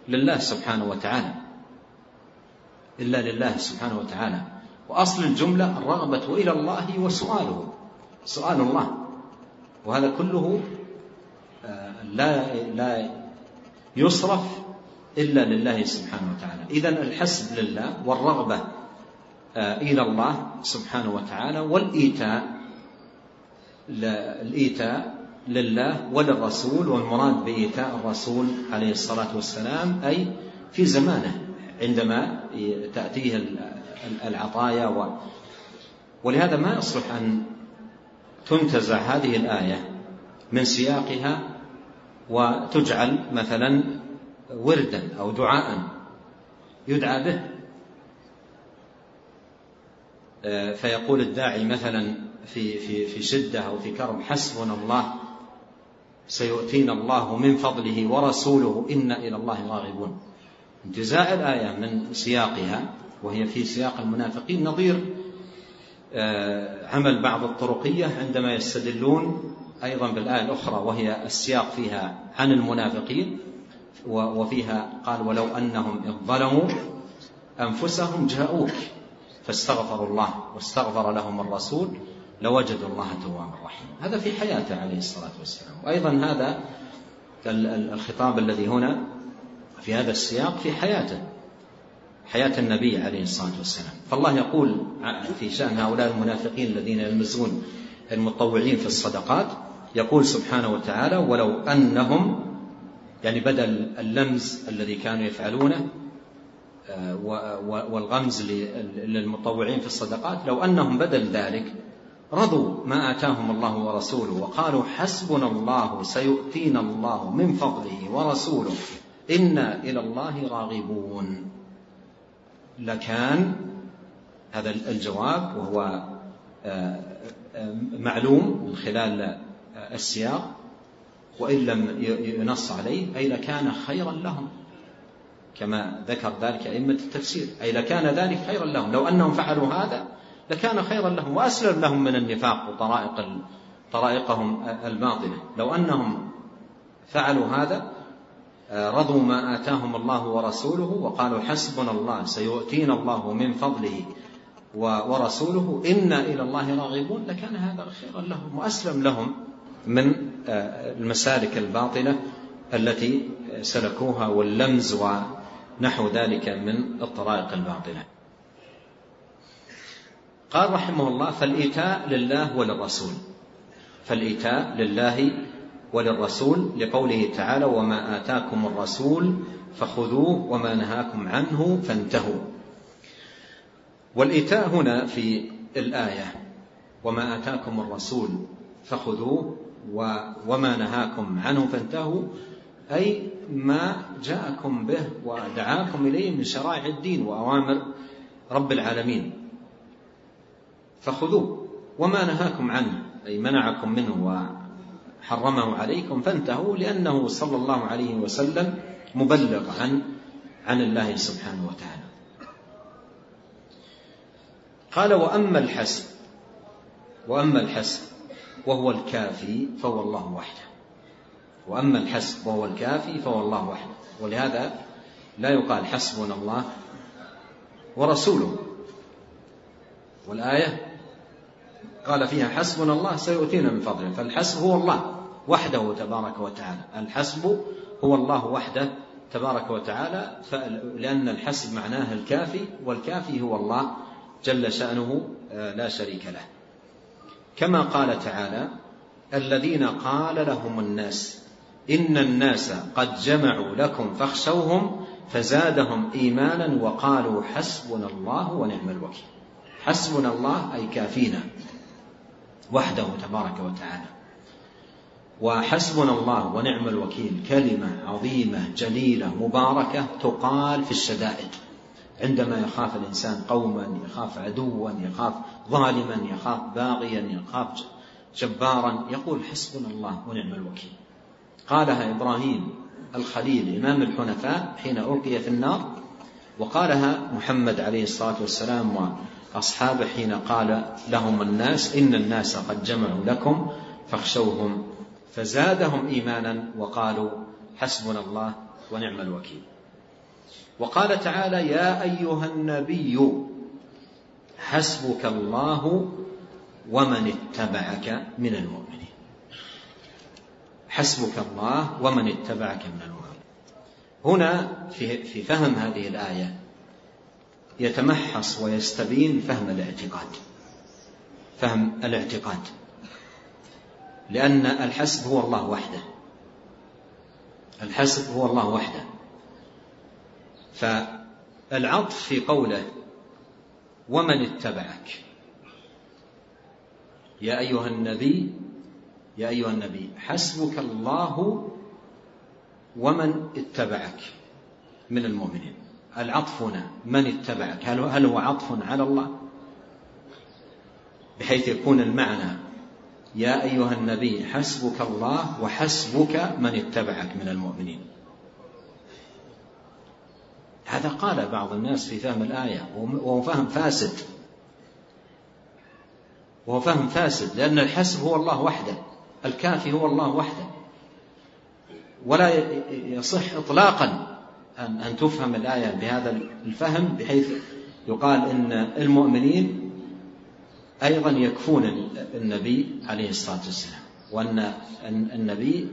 لله سبحانه وتعالى. إلا لله سبحانه وتعالى. وأصل الجملة الرغبة إلى الله وسؤاله. سؤال الله. وهذا كله آه، لا لا يصرف إلا لله سبحانه وتعالى. إذا الحسب لله والرغبة آه، إلى الله سبحانه وتعالى والإيتاء الإيتاء لله وللرسول والمراد بإيتاء الرسول عليه الصلاة والسلام أي في زمانه عندما تأتيه العطايا و. ولهذا ما يصلح أن تنتزع هذه الآية من سياقها وتجعل مثلا وردا أو دعاء يدعى به. آه، فيقول الداعي مثلا في في في شدة أو في كرب حسبنا الله سيؤتينا الله من فضله ورسوله. إنا إلى الله راغبون. انتزاع الآية من سياقها وهي في سياق المنافقين. نظير آه، عمل بعض الطرقية عندما يستدلون أيضا بالآية الأخرى وهي السياق فيها عن المنافقين وفيها قال ولو أنهم إذ ظلموا أنفسهم جاءوك فاستغفروا الله واستغفر لهم الرسول لوجدوا الله توابا رحيما. هذا في حياته عليه الصلاة والسلام. وأيضا هذا الخطاب الذي هنا في هذا السياق في حياته حياة النبي عليه الصلاة والسلام. فالله يقول في شأن هؤلاء المنافقين الذين يلمزون المطوعين في الصدقات يقول سبحانه وتعالى ولو أنهم يعني بدل اللمز الذي كانوا يفعلونه آه، والغمز للمطوعين في الصدقات لو أنهم بدل ذلك رضوا ما آتاهم الله ورسوله وقالوا حسبنا الله سيؤتينا الله من فضله ورسوله. إنا إلى الله راغبون. لكان هذا الجواب وهو آه، آه، معلوم من خلال السياق وإن لم ينص عليه أي لكان خيرا لهم كما ذكر ذلك أئمة التفسير. أي لكان ذلك خيرا لهم. لو أنهم فعلوا هذا لكان خيرا لهم وأسلم لهم من النفاق وطرائق طرائقهم الباطلة لو أنهم فعلوا هذا رضوا ما آتاهم الله ورسوله وقالوا حسبنا الله سيؤتينا الله من فضله ورسوله إنا إلى الله راغبون لكان هذا خيرا لهم وأسلم لهم من المسالك الباطلة التي سلكوها واللمز ونحو ذلك من الطرائق الباطلة. قال رحمه الله فالإيتاء لله وللرسول. فالإيتاء لله وللرسول لقوله تعالى وما آتاكم الرسول فخذوه وما نهاكم عنه فانتهوا. والإيتاء هنا في الآية وما آتاكم الرسول فخذوه وما نهاكم عنه فانتهوا. أي ما جاءكم به ودعاكم إليه من شرائع الدين وأوامر رب العالمين. فخذوه. وما نهاكم عنه أي منعكم منه وحرمه عليكم فانتهوا لأنه صلى الله عليه وسلم مبلغ عن عن الله سبحانه وتعالى. قال وأما الحسب وأما الحسب وهو الكافي فهو الله وحده. وأما الحسب وهو الكافي فهو الله وحده. ولهذا لا يقال حسبنا الله ورسوله. والآية قال فيها حسبنا الله سيؤتينا من فضله. فالحسب هو الله وحده تبارك وتعالى. الحسب هو الله وحده تبارك وتعالى لأن الحسب معناه الكافي والكافي هو الله جل شأنه آه، لا شريك له. كما قال تعالى الذين قال لهم الناس إن الناس قد جمعوا لكم فاخشوهم فزادهم إيمانا وقالوا حسبنا الله ونعم الوكيل. حسبنا الله أي كافينا. وحده تبارك وتعالى. وحسبنا الله ونعم الوكيل. كلمة عظيمة جليلة مباركة تقال في الشدائد. عندما يخاف الإنسان قوما يخاف عدوا يخاف ظالما يخاف باغيا يخاف جبارا يقول حسبنا الله ونعم الوكيل. قالها إبراهيم الخليل إمام الحنفاء حين ألقي في النار وقالها محمد عليه الصلاة والسلام وأصحابه حين قال لهم الناس إن الناس قد جمعوا لكم فاخشوهم فزادهم إيمانا وقالوا حسبنا الله ونعم الوكيل. وقال تعالى يا أيها النبي حسبك الله ومن اتبعك من المؤمنين. حسبك الله ومن اتبعك من المؤمنين. هنا في فهم هذه الآية يتمحص ويستبين فهم الاعتقاد. فهم الاعتقاد. لأن الحسب هو الله وحده. الحسب هو الله وحده. فالعطف في قوله ومن اتبعك. يا أيها النبي يا أيها النبي حسبك الله ومن اتبعك من المؤمنين. العطف هنا من اتبعك؟ هل هو عطف على الله؟ بحيث يكون المعنى يا أيها النبي حسبك الله وحسبك من اتبعك من المؤمنين. هذا قال بعض الناس في فهم الآية وهو فهم فاسد. وهو فهم فاسد لأن الحسب هو الله وحده الكافي هو الله وحده. ولا يصح إطلاقا أن تفهم الآية بهذا الفهم بحيث يقال إن المؤمنين أيضا يكفون النبي عليه الصلاة والسلام وأن النبي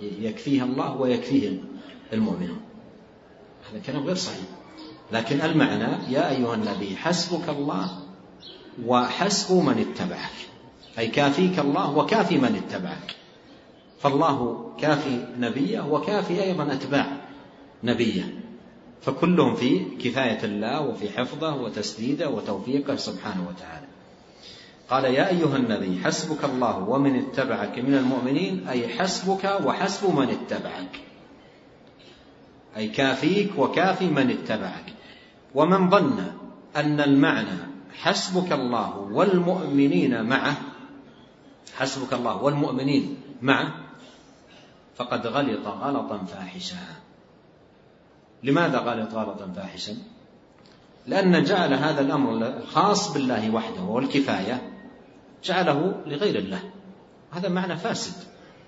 يكفيه الله ويكفيه المؤمنون. هذا كلام غير صحيح. لكن المعنى يا أيها النبي حسبك الله وحسب من اتبعك أي كافيك الله وكافي من اتبعك. فالله كافي نبيه وكافي أيضا أتباع نبيه فكلهم في كفاية الله وفي حفظه وتسديده وتوفيقه سبحانه وتعالى. قال يا أيها النبي حسبك الله ومن اتبعك من المؤمنين أي حسبك وحسب من اتبعك. أي كافيك وكافي من اتبعك. ومن ظن أن المعنى حسبك الله والمؤمنين معه حسبك الله والمؤمنين معه فقد غلط غلطا فاحشا لماذا غلط غلطا فاحشا؟ لأن جعل هذا الأمر خاص بالله وحده والكفاية جعله لغير الله. هذا معنى فاسد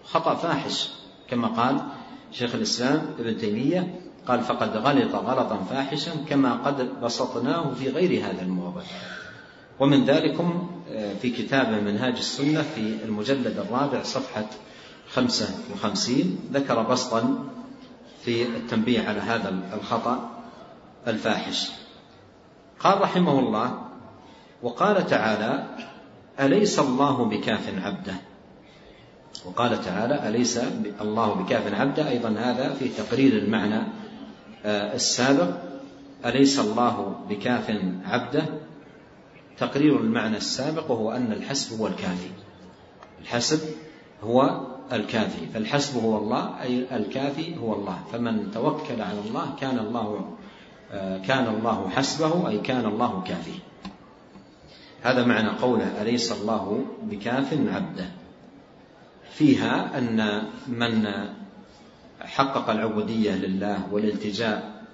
خطأ فاحش. كما قال شيخ الإسلام ابن تيمية قال فقد غلط غلطا فاحشا كما قد بسطناه في غير هذا الموضع. ومن ذلكم آه، في كتاب منهاج السنة في المجلد الرابع صفحة خمسة وخمسين ذكر بسطا في التنبيه على هذا الخطأ الفاحش. قال رحمه الله وقال تعالى أليس الله بكاف عبده؟ وقال تعالى أليس الله بكاف عبده؟ أيضا هذا في تقرير المعنى آه، السابق أليس الله بكاف عبده؟ تقرير المعنى السابق وهو أن الحسب هو الكافي. الحسب هو الكافي فالحسب هو الله أي الكافي هو الله. فمن توكل على الله كان الله آه، كان الله حسبه أي كان الله كافيه هذا معنى قوله أليس الله بكاف عبده؟ فيها أن من حقق العبودية لله والالتجاء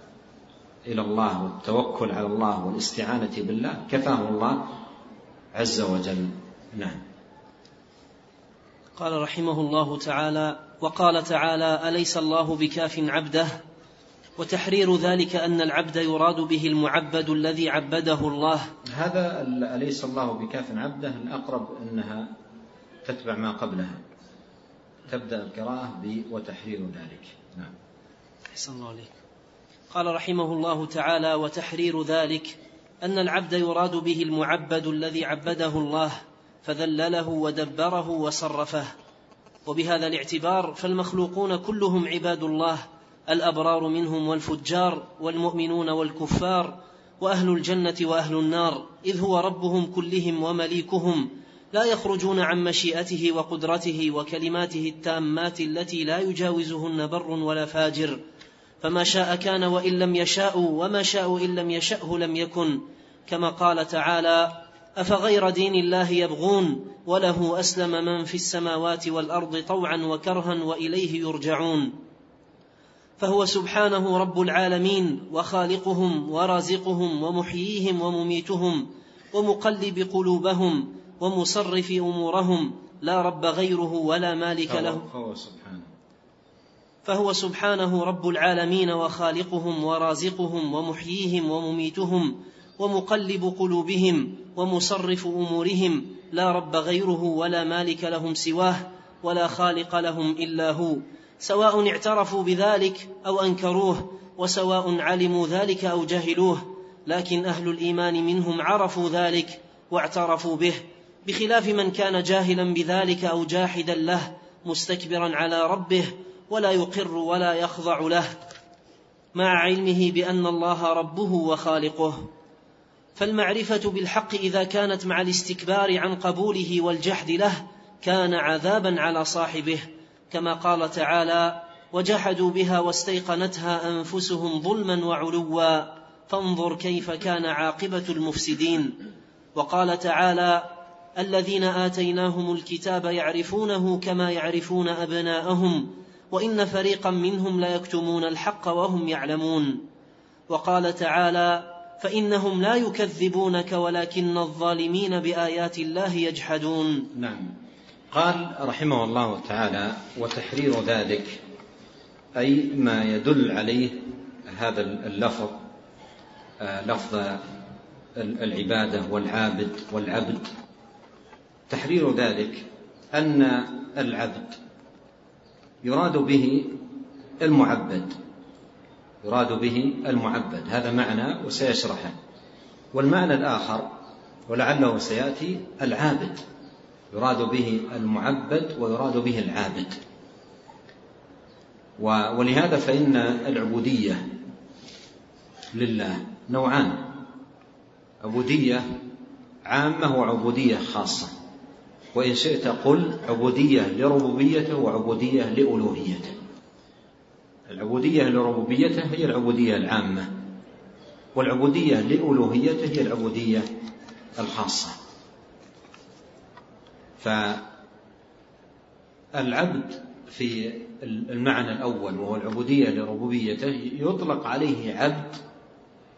إلى الله والتوكل على الله والاستعانة بالله كفاه الله عز وجل. نعم. قال رحمه الله تعالى وقال تعالى أليس الله بكاف عبده؟ وتحرير ذلك أن العبد يراد به المعبد الذي عبده الله. هذا أليس الله بكاف عبده؟ الأقرب أنها تتبع ما قبلها. تبدأ القراءة ب وتحرير ذلك. نعم. أحسن الله عليك. قال رحمه الله تعالى وتحرير ذلك أن العبد يراد به المعبد الذي عبده الله. فذلله ودبره وصرفه. وبهذا الاعتبار فالمخلوقون كلهم عباد الله الأبرار منهم والفجار والمؤمنون والكفار وأهل الجنة وأهل النار إذ هو ربهم كلهم ومليكهم لا يخرجون عن مشيئته وقدرته وكلماته التامات التي لا يجاوزهن بر ولا فاجر. فما شاء كان وإن لم يشاءوا وما شاءوا إن لم يشأه لم يكن. كما قال تعالى أفغير دين الله يبغون وله أسلم من في السماوات والأرض طوعا وكرها وإليه يرجعون. فهو سبحانه رب العالمين وخالقهم ورازقهم ومحييهم ومميتهم ومقلب قلوبهم ومصرف أمورهم. لا رب غيره ولا مالك له. فهو سبحانه. فهو سبحانه رب العالمين وخالقهم ورازقهم ومحييهم ومميتهم ومقلب قلوبهم ومصرف أمورهم لا رب غيره ولا مالك لهم سواه ولا خالق لهم إلا هو. سواء اعترفوا بذلك أو أنكروه وسواء علموا ذلك أو جهلوه لكن أهل الإيمان منهم عرفوا ذلك واعترفوا به. بخلاف من كان جاهلا بذلك أو جاحدا له مستكبرا على ربه ولا يقر ولا يخضع له. مع علمه بأن الله ربه وخالقه. فالمعرفة بالحق إذا كانت مع الاستكبار عن قبوله والجحد له كان عذابا على صاحبه كما قال تعالى وجحدوا بها واستيقنتها أنفسهم ظلما وعلوا فانظر كيف كان عاقبة المفسدين وقال تعالى الذين آتيناهم الكتاب يعرفونه كما يعرفون أبناءهم وإن فريقا منهم ليكتمون الحق وهم يعلمون وقال تعالى فإنهم لا يكذبونك ولكن الظالمين بآيات الله يجحدون. نعم. قال رحمه الله تعالى وتحرير ذلك أي ما يدل عليه هذا اللفظ آه، لفظ العبادة والعابد والعبد. تحرير ذلك أن العبد يراد به المعبد. يراد به المعبد. هذا معنى وسيشرحه. والمعنى الآخر ولعله سيأتي العابد. يراد به المعبد ويراد به العابد. ولهذا فإن العبودية لله نوعان. عبودية عامة وعبودية خاصة. وإن شئت قل عبودية لربوبيته وعبودية لألوهيته. العبودية لربوبيته هي العبودية العامة والعبودية لألوهيته هي العبودية الخاصة. فالعبد في المعنى الأول وهو العبودية لربوبيته يطلق عليه عبد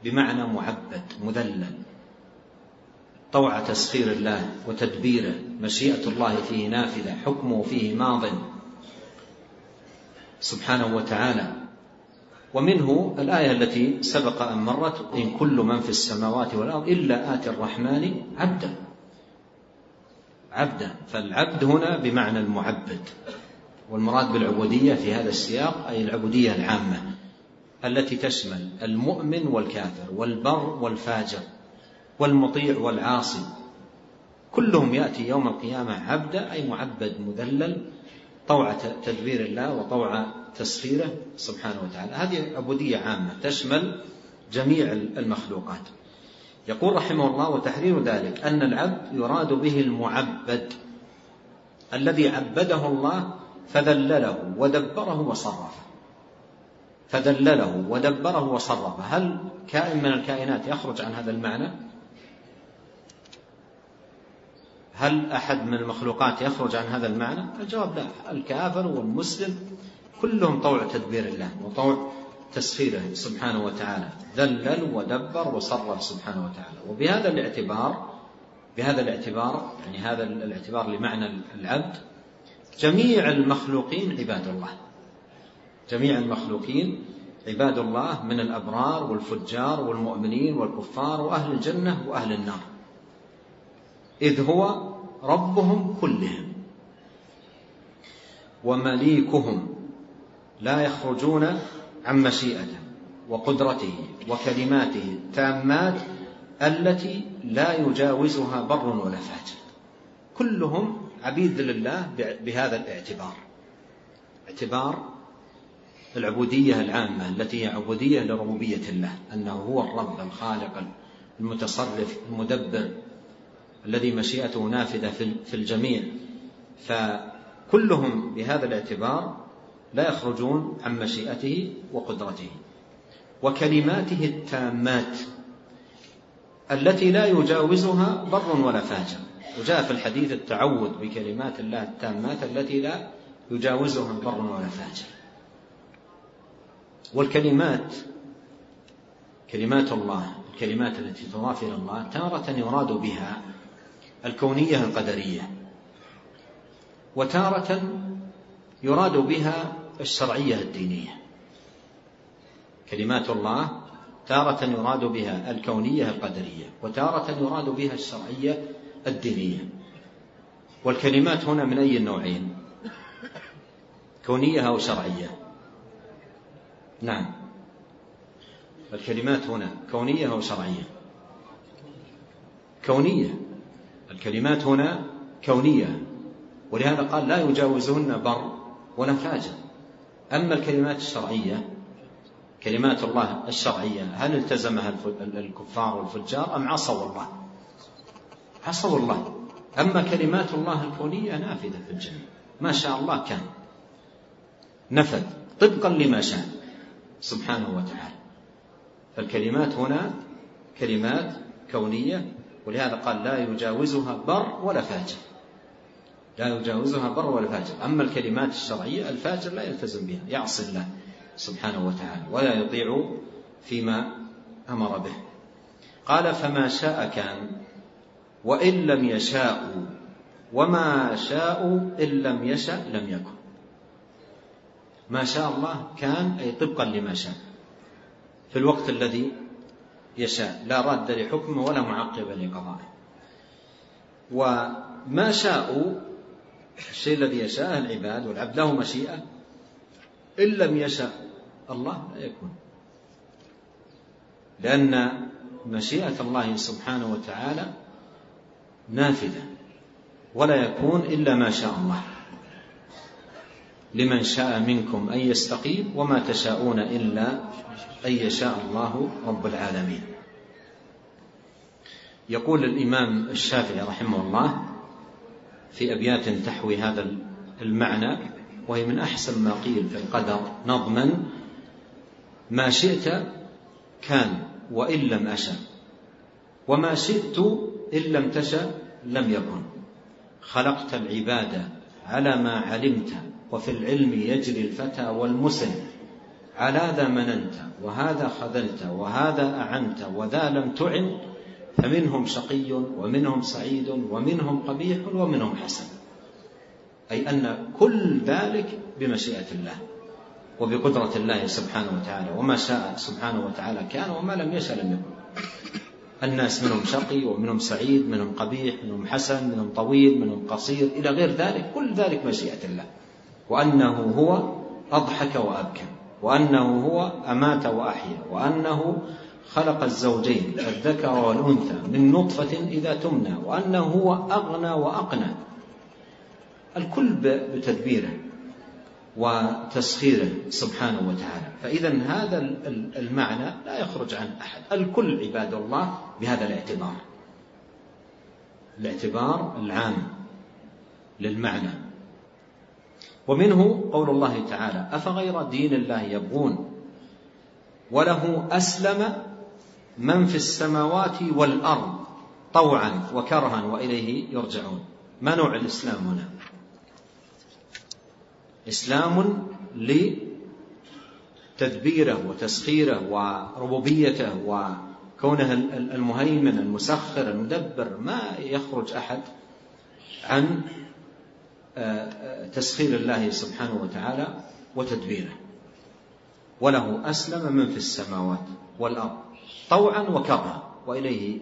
بمعنى معبد مذلل طوع تسخير الله وتدبيره مشيئة الله فيه نافذة حكمه فيه ماضٍ. سبحانه وتعالى. ومنه الآية التي سبق أن مرت إن كل من في السماوات والأرض إلا آتي الرحمن عبدا. عبدا. فالعبد هنا بمعنى المعبد. والمراد بالعبودية في هذا السياق أي العبودية العامة التي تشمل المؤمن والكافر والبر والفاجر والمطيع والعاصي. كلهم يأتي يوم القيامة عبدا أي معبد مذلل طوع تدبير الله وطوع تسخيره سبحانه وتعالى. هذه عبودية عامة تشمل جميع المخلوقات. يقول رحمه الله وتحرير ذلك أن العبد يراد به المعبد الذي عبده الله فذلله ودبره وصرفه. فذلله ودبره وصرفه. هل كائن من الكائنات يخرج عن هذا المعنى؟ هل أحد من المخلوقات يخرج عن هذا المعنى؟ الجواب لا. الكافر والمسلم كلهم طوع تدبير الله وطوع تسخيره سبحانه وتعالى. ذلل ودبر وصرف سبحانه وتعالى. وبهذا الاعتبار بهذا الاعتبار يعني هذا الاعتبار لمعنى العبد جميع المخلوقين عباد الله. جميع المخلوقين عباد الله من الأبرار والفجار والمؤمنين والكفار وأهل الجنة وأهل النار. إذ هو ربهم كلهم ومليكهم لا يخرجون عن مشيئته وقدرته وكلماته التامات التي لا يجاوزها بر ولا فاجر. كلهم عبيد لله بهذا الاعتبار. اعتبار العبودية العامة التي هي عبودية لربوبية الله أنه هو الرب الخالق المتصرف المدبر الذي مشيئته نافذة في الجميع. فكلهم بهذا الاعتبار لا يخرجون عن مشيئته وقدرته وكلماته التامات التي لا يجاوزها بر ولا فاجر. وجاء في الحديث التعوذ بكلمات الله التامات التي لا يجاوزها بر ولا فاجر. والكلمات كلمات الله الكلمات التي تضاف إلى الله تارة يراد بها الكونية القدرية. وتارة يراد بها الشرعية الدينية. كلمات الله تارة يراد بها الكونية القدرية وتارة يراد بها الشرعية الدينية. والكلمات هنا من أي النوعين؟ كونية أو شرعية؟ نعم. الكلمات هنا كونية أو شرعية؟ كونية. الكلمات هنا كونية ولهذا قال لا يجاوزهن بر ولا فاجر أما الكلمات الشرعية كلمات الله الشرعية هل التزمها الكفار والفجار أم عصوا الله؟ عصوا الله. أما كلمات الله الكونية نافذة في الجنة ما شاء الله كان. نفذ طبقا لما شاء سبحانه وتعالى. فالكلمات هنا كلمات كونية ولهذا قال لا يجاوزها بر ولا فاجر. لا يجاوزها بر ولا فاجر. أما الكلمات الشرعية الفاجر لا يلتزم بها يعصي الله سبحانه وتعالى ولا يطيع فيما أمر به. قال فما شاء كان وإن لم يشاءوا وما شاءوا إن لم يشأ لم يكن. ما شاء الله كان أي طبقا لما شاء. في الوقت الذي يشاء. لا راد لحكمه ولا معقب لقضائه. وما شاءوا الشيء الذي يشاء العباد والعبد له مشيئة. إن لم يشاء الله لا يكون. لأن مشيئة الله سبحانه وتعالى نافذة. ولا يكون إلا ما شاء الله. لمن شاء منكم أن يستقيم وما تشاءون إلا أن يشاء الله رب العالمين. يقول الإمام الشافعي رحمه الله في أبيات تحوي هذا المعنى وهي من أحسن ما قيل في القدر نظما ما شئت كان وإن لم أشأ وما شئت إن لم تشأ لم يكن خلقت العباد على ما علمت وفي العلم يجري الفتى والمسن على ذا مننت وهذا خذلت وهذا أعنت وذا لم تعن فمنهم شقي ومنهم سعيد ومنهم قبيح ومنهم حسن. أي أن كل ذلك بمشيئة الله وبقدرة الله سبحانه وتعالى وما شاء سبحانه وتعالى كان وما لم يشاء لم يكن. الناس منهم شقي ومنهم سعيد منهم قبيح منهم حسن منهم طويل منهم قصير إلى غير ذلك كل ذلك مشيئة الله. وأنه هو أضحك وأبكى وأنه هو أمات وأحيا وأنه خلق الزوجين الذكر والأنثى من نطفة إذا تمنى وأنه هو أغنى وأقنى. الكل بتدبيره وتسخيره سبحانه وتعالى. فإذا هذا المعنى لا يخرج عن أحد. الكل عباد الله بهذا الاعتبار. الاعتبار العام للمعنى. ومنه قول الله تعالى أفغير دين الله يبغون؟ وله أسلم من في السماوات والأرض طوعا وكرها وإليه يرجعون. ما نوع الإسلام هنا؟ إسلام لتدبيره وتسخيره وربوبيته وكونه المهيمن المسخر المدبر. ما يخرج أحد عن آه، تسخير الله سبحانه وتعالى وتدبيره. وله أسلم من في السماوات والأرض. طوعا وكرها وإليه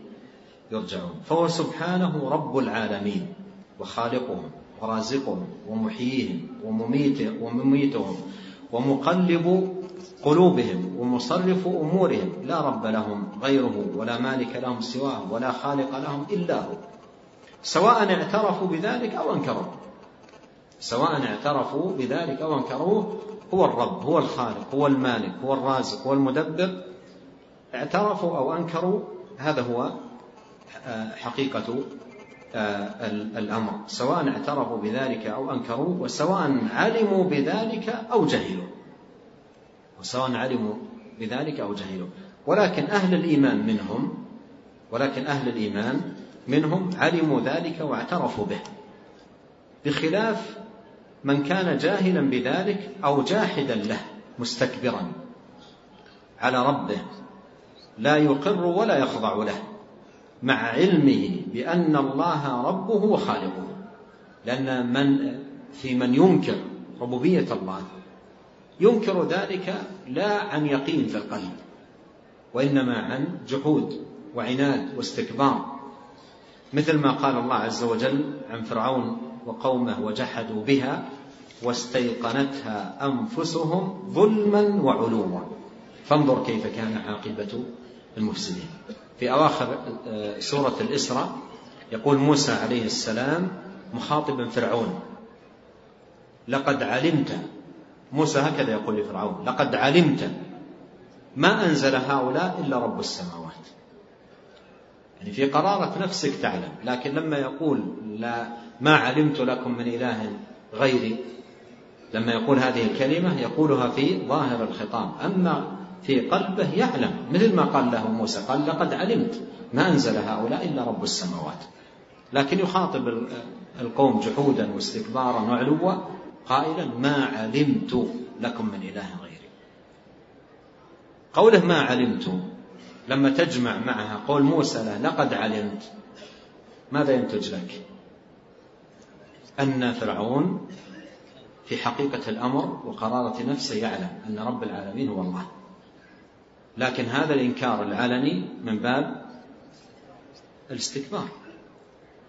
يرجعون. فهو سبحانه رب العالمين وخالقهم ورازقهم ومحييهم ومميتهم ومقلب قلوبهم ومصرف أمورهم. لا رب لهم غيره ولا مالك لهم سواه ولا خالق لهم إلا هو. سواء اعترفوا بذلك أو أنكروه سواء اعترفوا بذلك أو أنكروه هو الرب هو الخالق هو المالك هو الرازق هو المدبر. اعترفوا أو أنكروا هذا هو حقيقة آه، الأمر. سواء اعترفوا بذلك أو أنكروه وسواء علموا بذلك أو جهلوا. وسواء علموا بذلك أو جهلوا. ولكن أهل الإيمان منهم ولكن أهل الإيمان منهم علموا ذلك واعترفوا به. بخلاف من كان جاهلا بذلك أو جاحدا له مستكبرا على ربه لا يقر ولا يخضع له مع علمه بأن الله ربه وخالقه. لأن من في من ينكر ربوبية الله ينكر ذلك لا عن يقين في القلب وإنما عن جحود وعناد واستكبار. مثل ما قال الله عز وجل عن فرعون وقومه وجحدوا بها واستيقنتها أنفسهم ظلما وعلوا. فانظر كيف كان عاقبة المفسدين. في أواخر آه، سورة الإسراء يقول موسى عليه السلام مخاطبا فرعون لقد علمت. موسى هكذا يقول لفرعون لقد علمت ما أنزل هؤلاء إلا رب السماوات. يعني في قرارة نفسك تعلم لكن لما يقول لا ما علمت لكم من إله غيري. لما يقول هذه الكلمة يقولها في ظاهر الخطاب أما في قلبه يعلم مثل ما قال له موسى قال لقد علمت ما أنزل هؤلاء إلا رب السماوات. لكن يخاطب القوم جحودا واستكبارا وعلوا قائلا ما علمت لكم من إله غيري. قوله ما علمت لما تجمع معها قول موسى له لقد علمت. ماذا ينتج لك؟ أن فرعون في حقيقة الأمر وقرارة نفسه يعلم أن رب العالمين هو الله. لكن هذا الإنكار العلني من باب الاستكبار.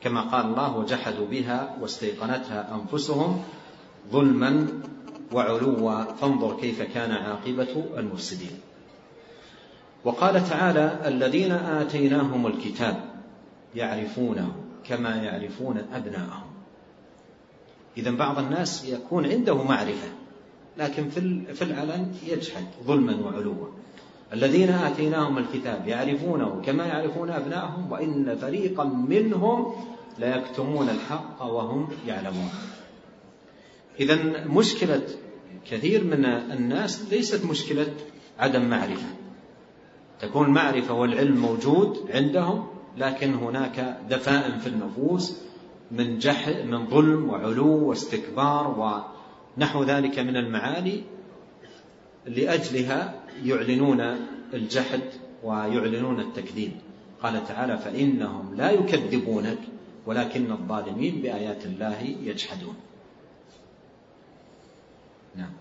كما قال الله وجحدوا بها واستيقنتها أنفسهم ظلما وعلوا. فانظر كيف كان عاقبة المفسدين. وقال تعالى الذين آتيناهم الكتاب يعرفونه كما يعرفون أبناءهم. إذا بعض الناس يكون عنده معرفة لكن في العلن يجحد ظلما وعلوا. الذين آتيناهم الكتاب يعرفونه كما يعرفون أبناءهم وإن فريقا منهم ليكتمون الحق وهم يعلمون. إذا مشكلة كثير من الناس ليست مشكلة عدم معرفة. تكون المعرفة والعلم موجود عندهم لكن هناك دفائن في النفوس من جهل من ظلم وعلو واستكبار ونحو ذلك من المعاني لأجلها يعلنون الجحد ويعلنون التكذيب. قال تعالى فإنهم لا يكذبونك ولكن الظالمين بآيات الله يجحدون. نعم.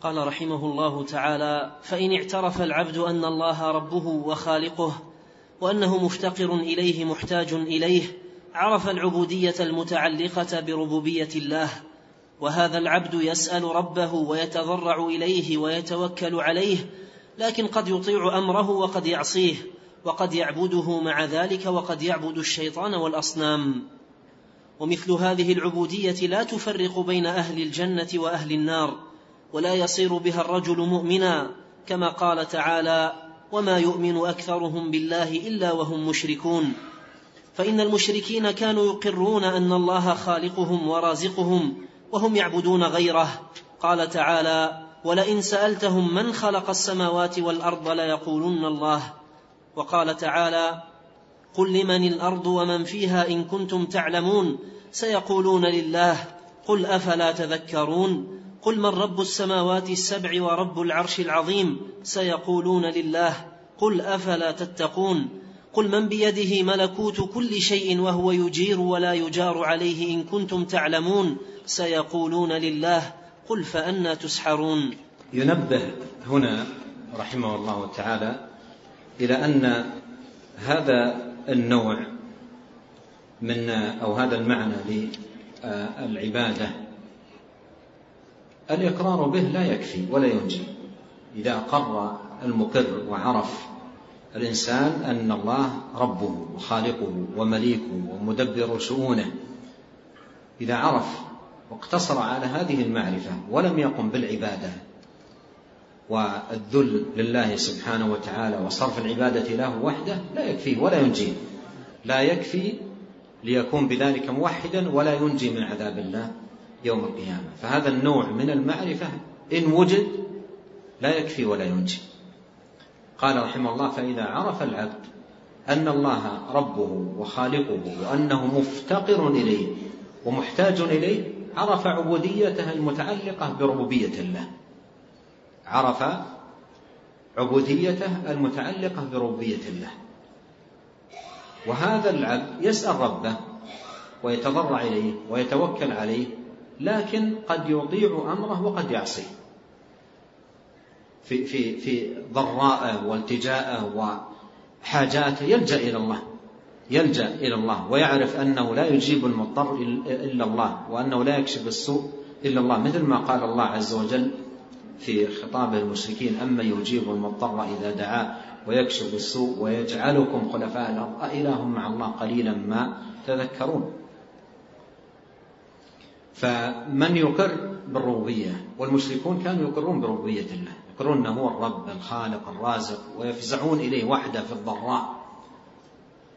قال رحمه الله تعالى فإن اعترف العبد أن الله ربه وخالقه وأنه مفتقر إليه محتاج إليه عرف العبودية المتعلقة بربوبية الله وهذا العبد يسأل ربه ويتضرع إليه ويتوكل عليه لكن قد يطيع أمره وقد يعصيه وقد يعبده مع ذلك وقد يعبد الشيطان والأصنام. ومثل هذه العبودية لا تفرق بين أهل الجنة وأهل النار ولا يصير بها الرجل مؤمنا كما قال تعالى وما يؤمن أكثرهم بالله إلا وهم مشركون فإن المشركين كانوا يقرون أن الله خالقهم ورازقهم وهم يعبدون غيره. قال تعالى ولئن سألتهم من خلق السماوات والأرض ليقولن الله. وقال تعالى قل لمن الأرض ومن فيها إن كنتم تعلمون. سيقولون لله قل أفلا تذكرون؟ قل من رب السماوات السبع ورب العرش العظيم؟ سيقولون لله قل أفلا تتقون؟ قل من بيده ملكوت كل شيء وهو يجير ولا يجار عليه إن كنتم تعلمون سيقولون لله قل فانى تسحرون. ينبه هنا رحمه الله تعالى إلى أن هذا النوع من أو هذا المعنى للعبادة الإقرار به لا يكفي ولا ينجي إذا أقر المقر وعرف الإنسان أن الله ربه وخالقه ومليكه ومدبر شؤونه إذا عرف واقتصر على هذه المعرفة ولم يقم بالعبادة والذل لله سبحانه وتعالى وصرف العبادة له وحده لا يكفيه ولا ينجيه لا يكفي ليكون بذلك موحدا ولا ينجي من عذاب الله يوم القيامة. فهذا النوع من المعرفة إن وجد لا يكفي ولا ينجي. قال رحمه الله فإذا عرف العبد أن الله ربه وخالقه وأنه مفتقر إليه ومحتاج إليه عرف عبوديته المتعلقة بربوبية الله. عرف عبوديته المتعلقة بربوبية الله. وهذا العبد يسأل ربه ويتضرع إليه ويتوكل عليه لكن قد يطيع أمره وقد يعصيه. في في في ضراءه والتجاءه وحاجاته يلجأ إلى الله. يلجأ إلى الله ويعرف أنه لا يجيب المضطر إلا الله وأنه لا يكشف السوء إلا الله مثل ما قال الله عز وجل في خطاب المشركين أما يجيب المضطر إذا دعاه ويكشف السوء ويجعلكم خلفاء الأرض. أإله مع الله قليلا ما تذكرون. فمن يقر بالربوبية؟ والمشركون كانوا يقرون بربوبية الله. يقرون هو الرب الخالق الرازق ويفزعون إليه وحده في الضراء.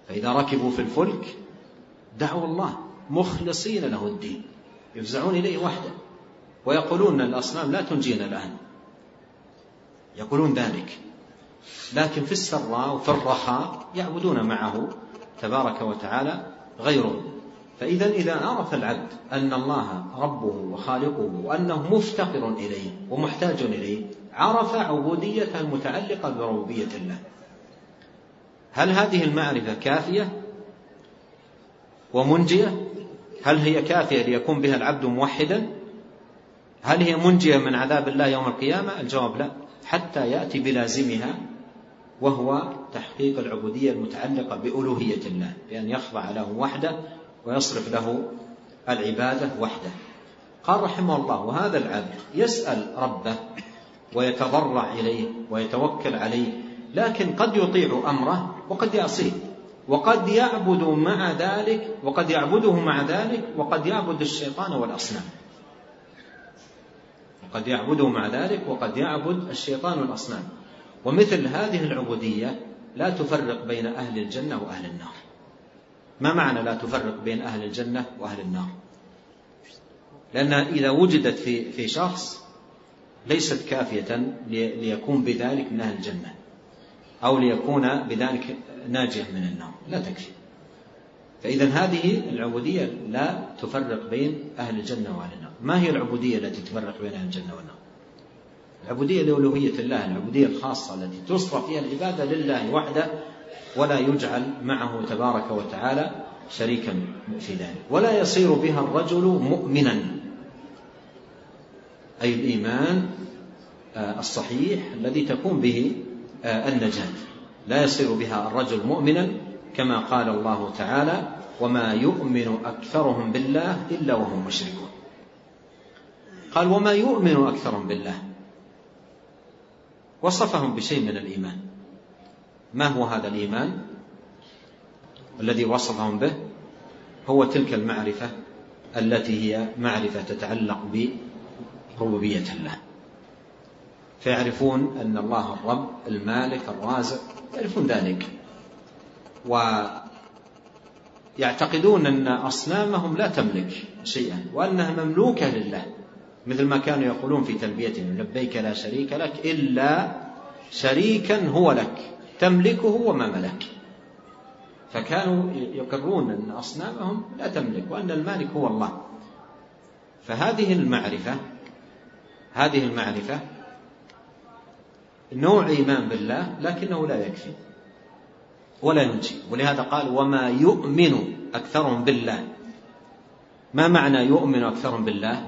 فإذا ركبوا في الفلك دعوا الله مخلصين له الدين يفزعون إليه وحده. ويقولون الأصنام لا تنجينا الآن. يقولون ذلك. لكن في السراء وفي الرخاء يعبدون معه تبارك وتعالى غيره فإذا إذا عرف العبد أن الله ربه وخالقه وأنه مفتقر إليه ومحتاج إليه عرف عبوديته المتعلقة بربوبية الله. هل هذه المعرفة كافية ومنجية؟ هل هي كافية ليكون بها العبد موحدا؟ هل هي منجية من عذاب الله يوم القيامة؟ الجواب لا حتى يأتي بلازمها وهو تحقيق العبودية المتعلقة بألوهية الله بأن يخضع له وحده ويصرف له العبادة وحده. قال رحمه الله وهذا العبد يسأل ربه ويتضرع إليه ويتوكل عليه لكن قد يطيع أمره وقد يعصيه وقد يعبد مع ذلك وقد يعبده مع ذلك وقد يعبد الشيطان والأصنام. وقد يعبده مع ذلك وقد يعبد الشيطان والأصنام. ومثل هذه العبودية لا تفرق بين أهل الجنة وأهل النار. ما معنى لا تفرق بين أهل الجنة وأهل النار؟ لأن إذا وجدت في في شخص ليست كافية ليكون بذلك من أهل الجنة أو ليكون بذلك ناجيا من النار. لا تكفي. فإذا هذه العبودية لا تفرق بين أهل الجنة وأهل النار. ما هي العبودية التي تفرق بين أهل الجنة والنار؟ العبودية لألوهية الله العبودية الخاصة التي تصرف فيها العبادة لله وحده ولا يجعل معه تبارك وتعالى شريكا في ذلك. ولا يصير بها الرجل مؤمنا. أي الإيمان آه، الصحيح الذي تكون به آه، النجاة. لا يصير بها الرجل مؤمنا كما قال الله تعالى وما يؤمن أكثرهم بالله إلا وهم مشركون قال وما يؤمن أكثرهم بالله وصفهم بشيء من الإيمان. ما هو هذا الإيمان؟ الذي وصفهم به هو تلك المعرفة التي هي معرفة تتعلق بربوبية الله. فيعرفون أن الله الرب المالك الرازق يعرفون ذلك. ويعتقدون أن أصنامهم لا تملك شيئا وأنها مملوكة لله مثل ما كانوا يقولون في تلبيتهم لبيك لا شريك لك إلا شريكا هو لك تملكه وما ملك. فكانوا يقرون أن أصنامهم لا تملك وأن المالك هو الله. فهذه المعرفة هذه المعرفة نوع إيمان بالله لكنه لا يكفي ولا ينجي. ولهذا قال وما يؤمن أكثرهم بالله. ما معنى يؤمن أكثرهم بالله؟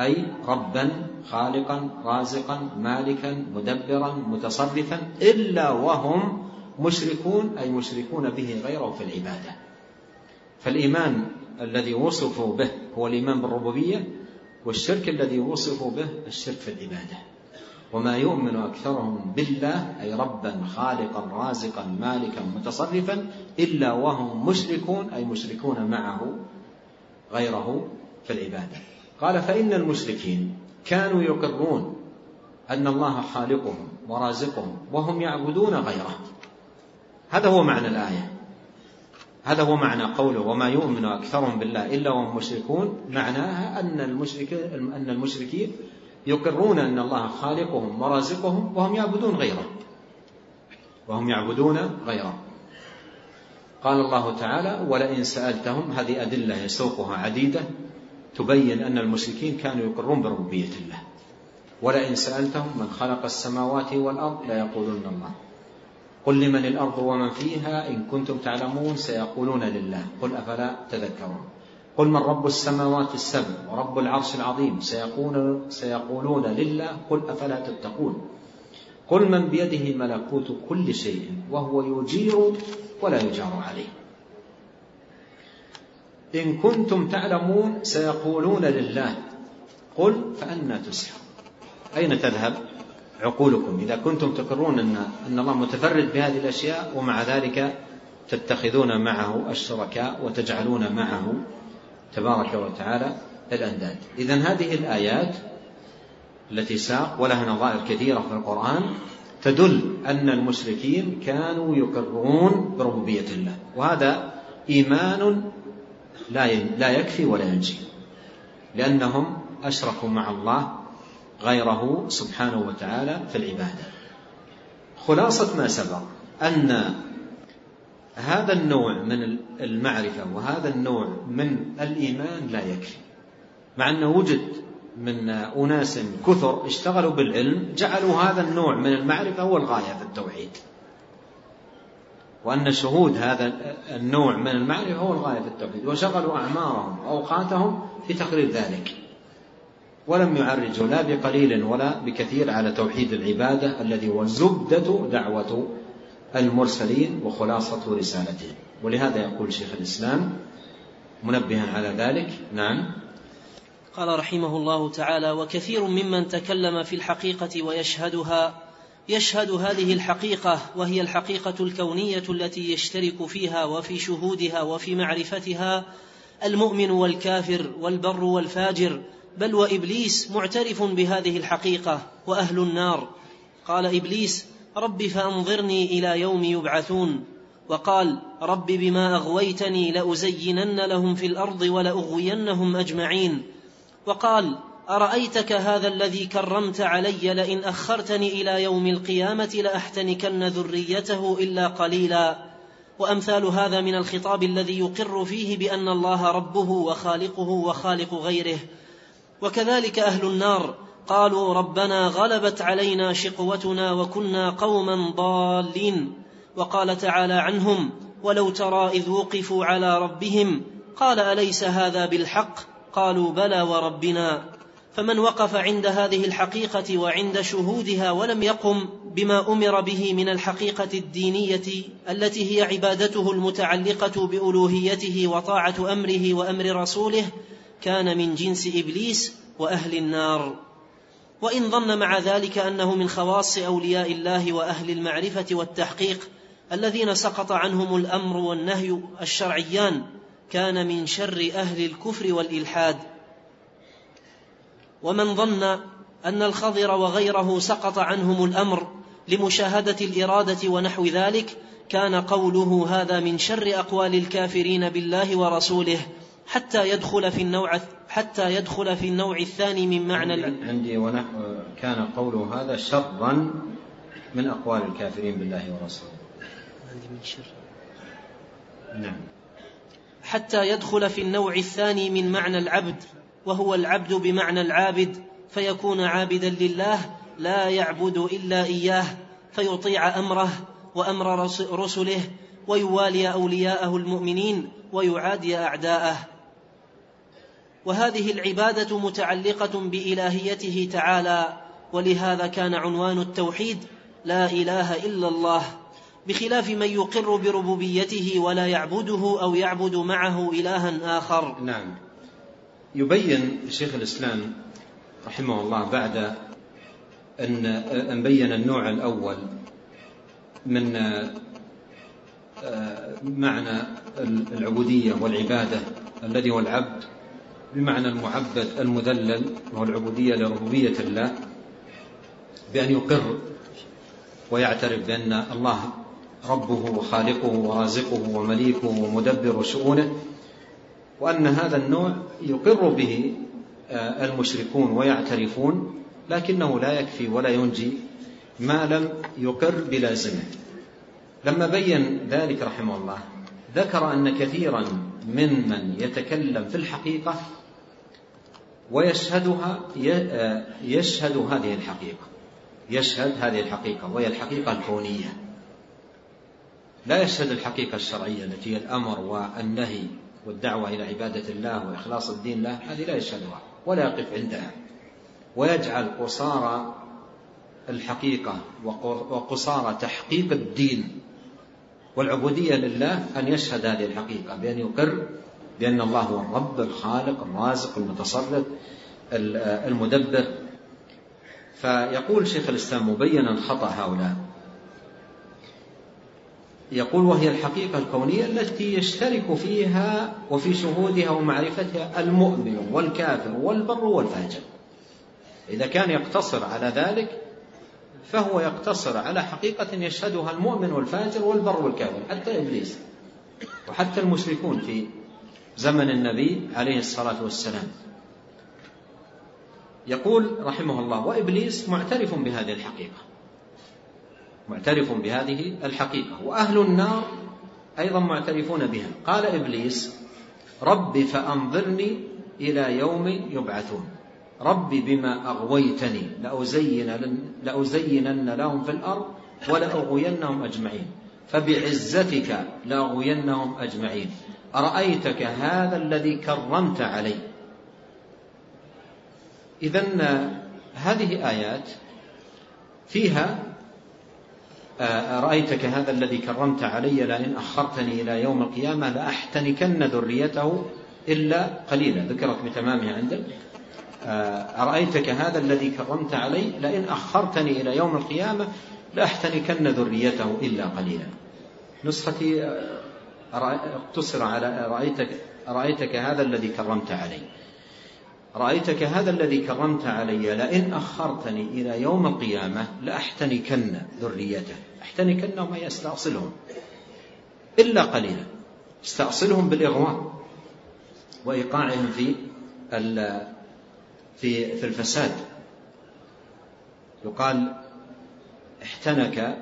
أي ربا خالقا رازقا مالكا مدبرا متصرفا إلا وهم مشركون أي مشركون به غيره في العبادة. فالإيمان الذي وصفوا به هو الإيمان بالربوبية والشرك الذي وصفوا به الشرك في العبادة. وما يؤمن أكثرهم بالله أي ربا خالقا رازقا مالكا متصرفا إلا وهم مشركون أي مشركون معه غيره في العبادة. قال فإن المشركين كانوا يقرون أن الله خالقهم ورازقهم وهم يعبدون غيره. هذا هو معنى الآية. هذا هو معنى قوله وما يؤمن أكثرهم بالله إلا وهم مشركون. معناها أن أن المشركين يقرون أن الله خالقهم ورازقهم وهم يعبدون غيره. وهم يعبدون غيره. قال الله تعالى ولئن سألتهم هذه أدلة يسوقها عديدة تبين أن المشركين كانوا يقرون بربوبية الله. ولئن سألتهم من خلق السماوات والأرض ليقولون الله. قل لمن الأرض ومن فيها إن كنتم تعلمون سيقولون لله. قل أفلا تذكرون. قل من رب السماوات السبع ورب العرش العظيم سيقولون, سيقولون لله. قل أفلا تتقون. قل من بيده ملكوت كل شيء وهو يجير ولا يجار عليه. إن كنتم تعلمون سيقولون لله. قل فأنا تسحر أين تذهب؟ عقولكم. إذا كنتم تقرون أن, أن الله متفرد بهذه الأشياء ومع ذلك تتخذون معه الشركاء وتجعلون معه تبارك وتعالى الأنداد. إذا هذه الآيات التي ساق ولها نظائر كثيرة في القرآن تدل أن المشركين كانوا يقرون بربوبية الله. وهذا إيمان لا يكفي ولا ينجي لأنهم أشركوا مع الله غيره سبحانه وتعالى في العبادة. خلاصة ما سبق أن هذا النوع من المعرفة وهذا النوع من الإيمان لا يكفي. مع أنه وجد من أناس كثر اشتغلوا بالعلم جعلوا هذا النوع من المعرفة هو الغاية في التوحيد. وأن شهود هذا النوع من المعرفة هو الغاية في التوحيد. وشغلوا أعمارهم وأوقاتهم في تقرير ذلك. ولم يعرجوا لا بقليل ولا بكثير على توحيد العبادة الذي هو زبدة دعوة المرسلين وخلاصة رسالتهم. ولهذا يقول شيخ الإسلام منبها على ذلك. نعم. قال رحمه الله تعالى وكثير ممن تكلم في الحقيقة ويشهدها يشهد هذه الحقيقة وهي الحقيقة الكونية التي يشترك فيها وفي شهودها وفي معرفتها المؤمن والكافر والبر والفاجر بل وإبليس معترف بهذه الحقيقة وأهل النار. قال إبليس رب فأنظرني إلى يوم يبعثون. وقال رب بما أغويتني لأزينن لهم في الأرض ولأغوينهم أجمعين. وقال أرأيتك هذا الذي كرمت علي لئن أخرتني إلى يوم القيامة لأحتنكن ذريته إلا قليلا. وأمثال هذا من الخطاب الذي يقر فيه بأن الله ربه وخالقه وخالق غيره. وكذلك أهل النار قالوا ربنا غلبت علينا شقوتنا وكنا قوما ضالين. وقال تعالى عنهم ولو ترى إذ وقفوا على ربهم قال أليس هذا بالحق؟ قالوا بلى وربنا. فمن وقف عند هذه الحقيقة وعند شهودها ولم يقم بما أمر به من الحقيقة الدينية التي هي عبادته المتعلقة بألوهيته وطاعة أمره وأمر رسوله كان من جنس إبليس وأهل النار. وإن ظن مع ذلك أنه من خواص أولياء الله وأهل المعرفة والتحقيق الذين سقط عنهم الأمر والنهي الشرعيان كان من شر أهل الكفر والإلحاد. ومن ظن أن الخضر وغيره سقط عنهم الأمر لمشاهدة الإرادة ونحو ذلك كان قوله هذا من شر أقوال الكافرين بالله ورسوله. حتى يدخل في النوع حتى يدخل في النوع الثاني من معنى عندي, عندي ونحو كان قوله هذا شرا من أقوال الكافرين بالله ورسوله. عندي من شر. نعم. حتى يدخل في النوع الثاني من معنى العبد وهو العبد بمعنى العابد فيكون عابدا لله لا يعبد إلا إياه فيطيع أمره وأمر رسله ويوالي أولياءه المؤمنين ويعادي أعداءه. وهذه العبادة متعلقة بإلهيته تعالى ولهذا كان عنوان التوحيد لا إله إلا الله بخلاف من يقر بربوبيته ولا يعبده أو يعبد معه إلها آخر. نعم. يبين شيخ الإسلام رحمه الله بعد أن أن بين النوع الأول من آه، معنى العبودية والعبادة الذي هو العبد بمعنى المعبد المذلل وهو العبودية لربوبية الله بأن يقر ويعترف بأن الله ربه وخالقه ورازقه ومليكه ومدبر شؤونه وأن هذا النوع يقر به آه، المشركون ويعترفون لكنه لا يكفي ولا ينجي ما لم يقر بلازمه لما بين ذلك رحمه الله ذكر أن كثيرا ممن يتكلم في الحقيقة ويشهدها آه، يشهد هذه الحقيقة. يشهد هذه الحقيقة وهي الحقيقة الكونية. لا يشهد الحقيقة الشرعية التي هي الأمر والنهي والدعوة إلى عبادة الله وإخلاص الدين له هذه لا يشهدها ولا يقف عندها. ويجعل قصارى الحقيقة وقصارى تحقيق الدين والعبودية لله أن يشهد هذه الحقيقة بأن يقر بأن الله هو الرب الخالق الرازق المتصرف المدبر. فيقول شيخ الإسلام مبينا خطأ هؤلاء. يقول وهي الحقيقة الكونية التي يشترك فيها وفي شهودها ومعرفتها المؤمن والكافر والبر والفاجر. إذا كان يقتصر على ذلك فهو يقتصر على حقيقة يشهدها المؤمن والفاجر والبر والكافر حتى إبليس وحتى المشركون في زمن النبي عليه الصلاة والسلام. يقول رحمه الله وإبليس معترف بهذه الحقيقة. معترف بهذه الحقيقة. وأهل النار أيضا معترفون بها. قال إبليس رب فأنظرني إلى يوم يبعثون. رب بما أغويتني لأزين لأزينن لهم في الأرض ولأغوينهم أجمعين. فبعزتك لأغوينهم أجمعين. أرأيتك هذا الذي كرمت علي؟ إذا هذه آيات فيها أرأيتك هذا الذي كرمت علي لئن أخرتني إلى يوم القيامة لأحتنكن ذريته إلا قليلا. ذكرت بتمامها عندك. أرأيتك هذا الذي كرمت علي لئن أخرتني إلى يوم القيامة لأحتنكن ذريته إلا قليلا. نسختي اقتصر على رأيتك, رأيتك هذا الذي كرمت علي. رأيتك هذا الذي كرمت علي لئن أخرتني إلى يوم القيامة لأحتنكن ذريته. أحتنكنهم أي أستأصلهم إلا قليلا. استأصلهم بالإغواء وإيقاعهم في في في الفساد. يقال احتنك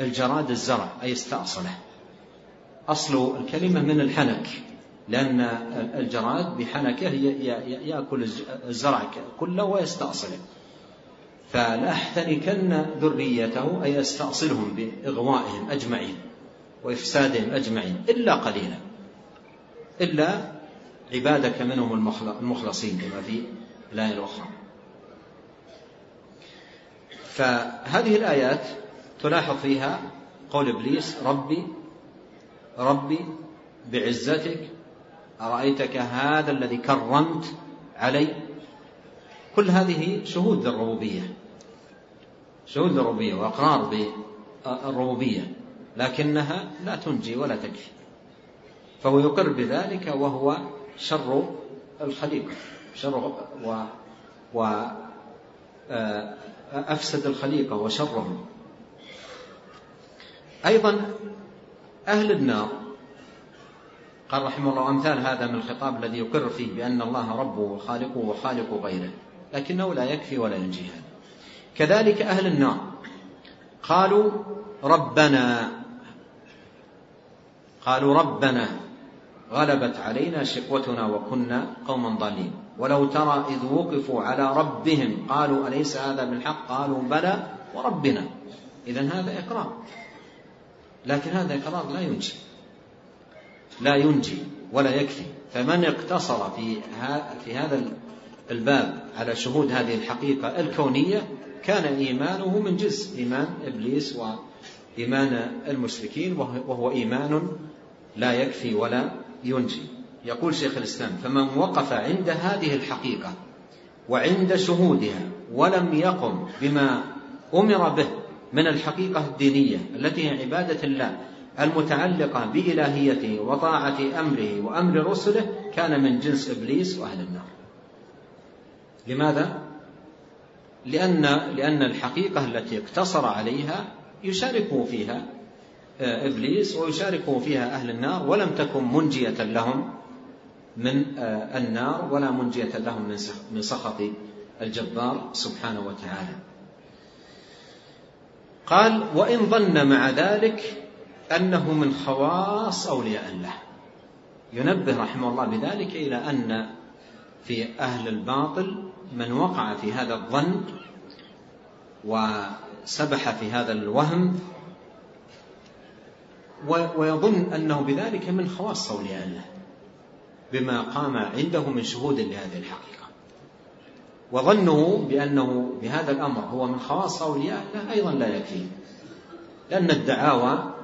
الجراد الزرع أي استأصله. أصل الكلمة من الحنك لأن الجراد بحنكه يأكل الزرع كله ويستأصله. فلأحتنكن ذريته أي يستأصلهم بإغوائهم أجمعين وإفسادهم أجمعين إلا قليلا. إلا عبادك منهم المخلصين كما في الآية الأخرى. فهذه الآيات تلاحظ فيها قول إبليس ربي ربي بعزتك أرأيتك هذا الذي كرمت علي؟ كل هذه شهود للربوبية. شهود للربوبية وأقرار بالربوبية لكنها لا تنجي ولا تكفي. فهو يقر بذلك وهو شر الخليقة. شر و, و أفسد الخليقة وشرهم. أيضا أهل النار. قال رحمه الله أمثال هذا من الخطاب الذي يقر فيه بأن الله ربه وخالقه وخالق غيره لكنه لا يكفي ولا ينجي هذا. كذلك أهل النار. قالوا ربنا قالوا ربنا غلبت علينا شقوتنا وكنا قوما ضالين. ولو ترى إذ وقفوا على ربهم قالوا أليس هذا بالحق؟ قالوا بلى وربنا. إذا هذا إقرار. لكن هذا إقرار لا ينجي. لا ينجي ولا يكفي. فمن اقتصر في في هذا الباب على شهود هذه الحقيقة الكونية كان إيمانه من جزء إيمان إبليس وإيمان المشركين وهو إيمان لا يكفي ولا ينجي. يقول شيخ الإسلام فمن وقف عند هذه الحقيقة وعند شهودها ولم يقم بما أمر به من الحقيقة الدينية التي هي عبادة الله المتعلقة بإلهيته وطاعة أمره وأمر رسله كان من جنس إبليس وأهل النار لماذا؟ لأن, لأن الحقيقة التي اقتصر عليها يشاركه فيها آه، إبليس ويشاركه فيها أهل النار ولم تكن منجية لهم من آه، النار ولا منجية لهم من سخط الجبار سبحانه وتعالى قال وإن ظن مع ذلك أنه من خواص أولياء الله. ينبه رحمه الله بذلك إلى أن في أهل الباطل من وقع في هذا الظن وسبح في هذا الوهم ويظن أنه بذلك من خواص أولياء الله بما قام عنده من شهود لهذه الحقيقة. وظنه بأنه بهذا الأمر هو من خواص أولياء الله أيضا لا يكفي. لأن الدعاوى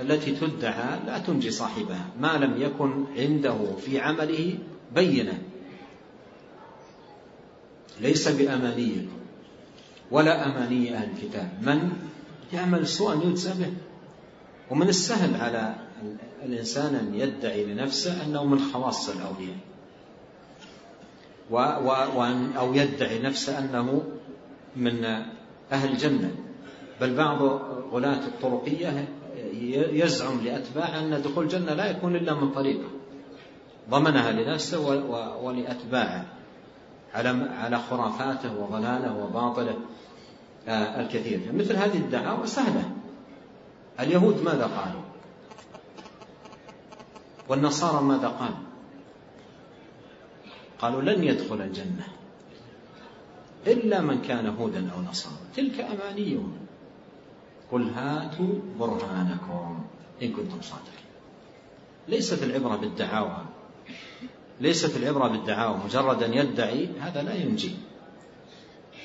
التي تدعى لا تنجي صاحبها ما لم يكن عنده في عمله بينة. ليس بأمانيكم ولا أماني أهل الكتاب. من يعمل سوءا يجزى به. ومن السهل على الإنسان أن يدعي لنفسه أنه من خواص الأولياء. وأن أو يدعي نفسه أنه من أهل الجنة. بل بعض غلاة الطرقية يزعم لأتباعه أن دخول الجنة لا يكون إلا من طريقة ضمنها لنفسه ولأتباعه على على خرافاته وضلاله وباطله آه، الكثير. مثل هذه الدعاوى سهلة. اليهود ماذا قالوا؟ والنصارى ماذا قالوا؟ قالوا لن يدخل الجنة إلا من كان هودا أو نصارى. تلك أمانيهم. قل هاتوا برهانكم إن كنتم صادقين. ليست العبرة بالدعاوى. ليست العبرة بالدعاوى. مجرد أن يدعي هذا لا ينجي.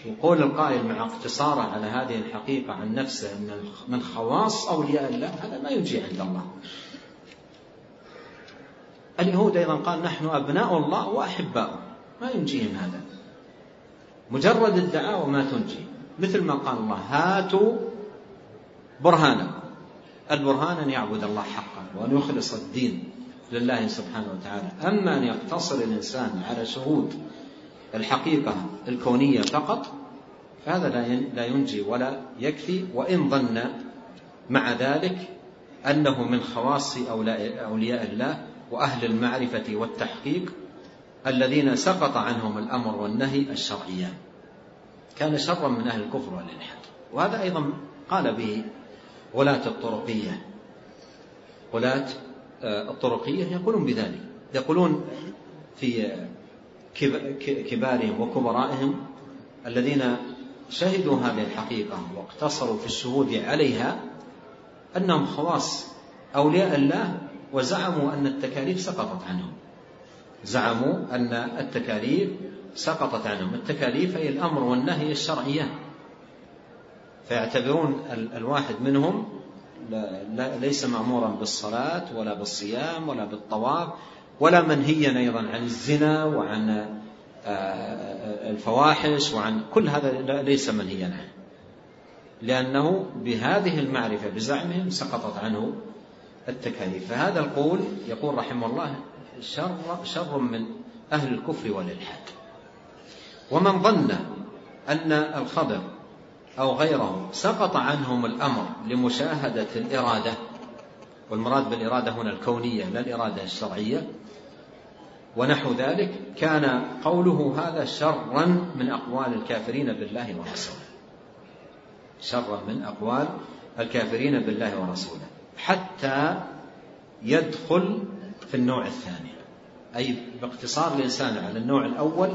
وقول القائل مع اقتصاره على هذه الحقيقة عن نفسه من خواص أولياء الله هذا ما ينجي عند الله. اليهود أيضا قال نحن أبناء الله وأحباؤه. ما ينجيهم هذا. مجرد الدعاوى ما تنجي. مثل ما قال الله هاتوا برهانكم. البرهان أن يعبد الله حقا وأن يخلص الدين لله سبحانه وتعالى. أما أن يقتصر الإنسان على شهود الحقيقة الكونية فقط فهذا لا ينجي ولا يكفي. وإن ظن مع ذلك أنه من خواص أولياء الله وأهل المعرفة والتحقيق الذين سقط عنهم الأمر والنهي الشرعيان. كان شرا من أهل الكفر والإلحاد. وهذا أيضا قال به ولاة الطرقية. ولاة آه، الطرقية يقولون بذلك. يقولون في كبارهم وكبرائهم الذين شهدوا هذه الحقيقة واقتصروا في الشهود عليها أنهم خواص أولياء الله وزعموا أن التكاليف سقطت عنهم. زعموا أن التكاليف سقطت عنهم. التكاليف هي الأمر والنهي الشرعيان فيعتبرون الواحد منهم ليس مأمورا بالصلاة ولا بالصيام ولا بالطواف ولا منهيا أيضا عن الزنا وعن آه، آه، الفواحش وعن كل هذا ليس منهيا عنه. لأنه بهذه المعرفة بزعمهم سقطت عنه التكاليف. فهذا القول يقول رحمه الله شر, شر من أهل الكفر والإلحاد. ومن ظن أن الخبر أو غيره سقط عنهم الأمر لمشاهدة الإرادة والمراد بالإرادة هنا الكونية لا الإرادة الشرعية ونحو ذلك كان قوله هذا شرا من أقوال الكافرين بالله ورسوله. شرا من أقوال الكافرين بالله ورسوله. حتى يدخل في النوع الثاني. أي باقتصار الإنسان على النوع الأول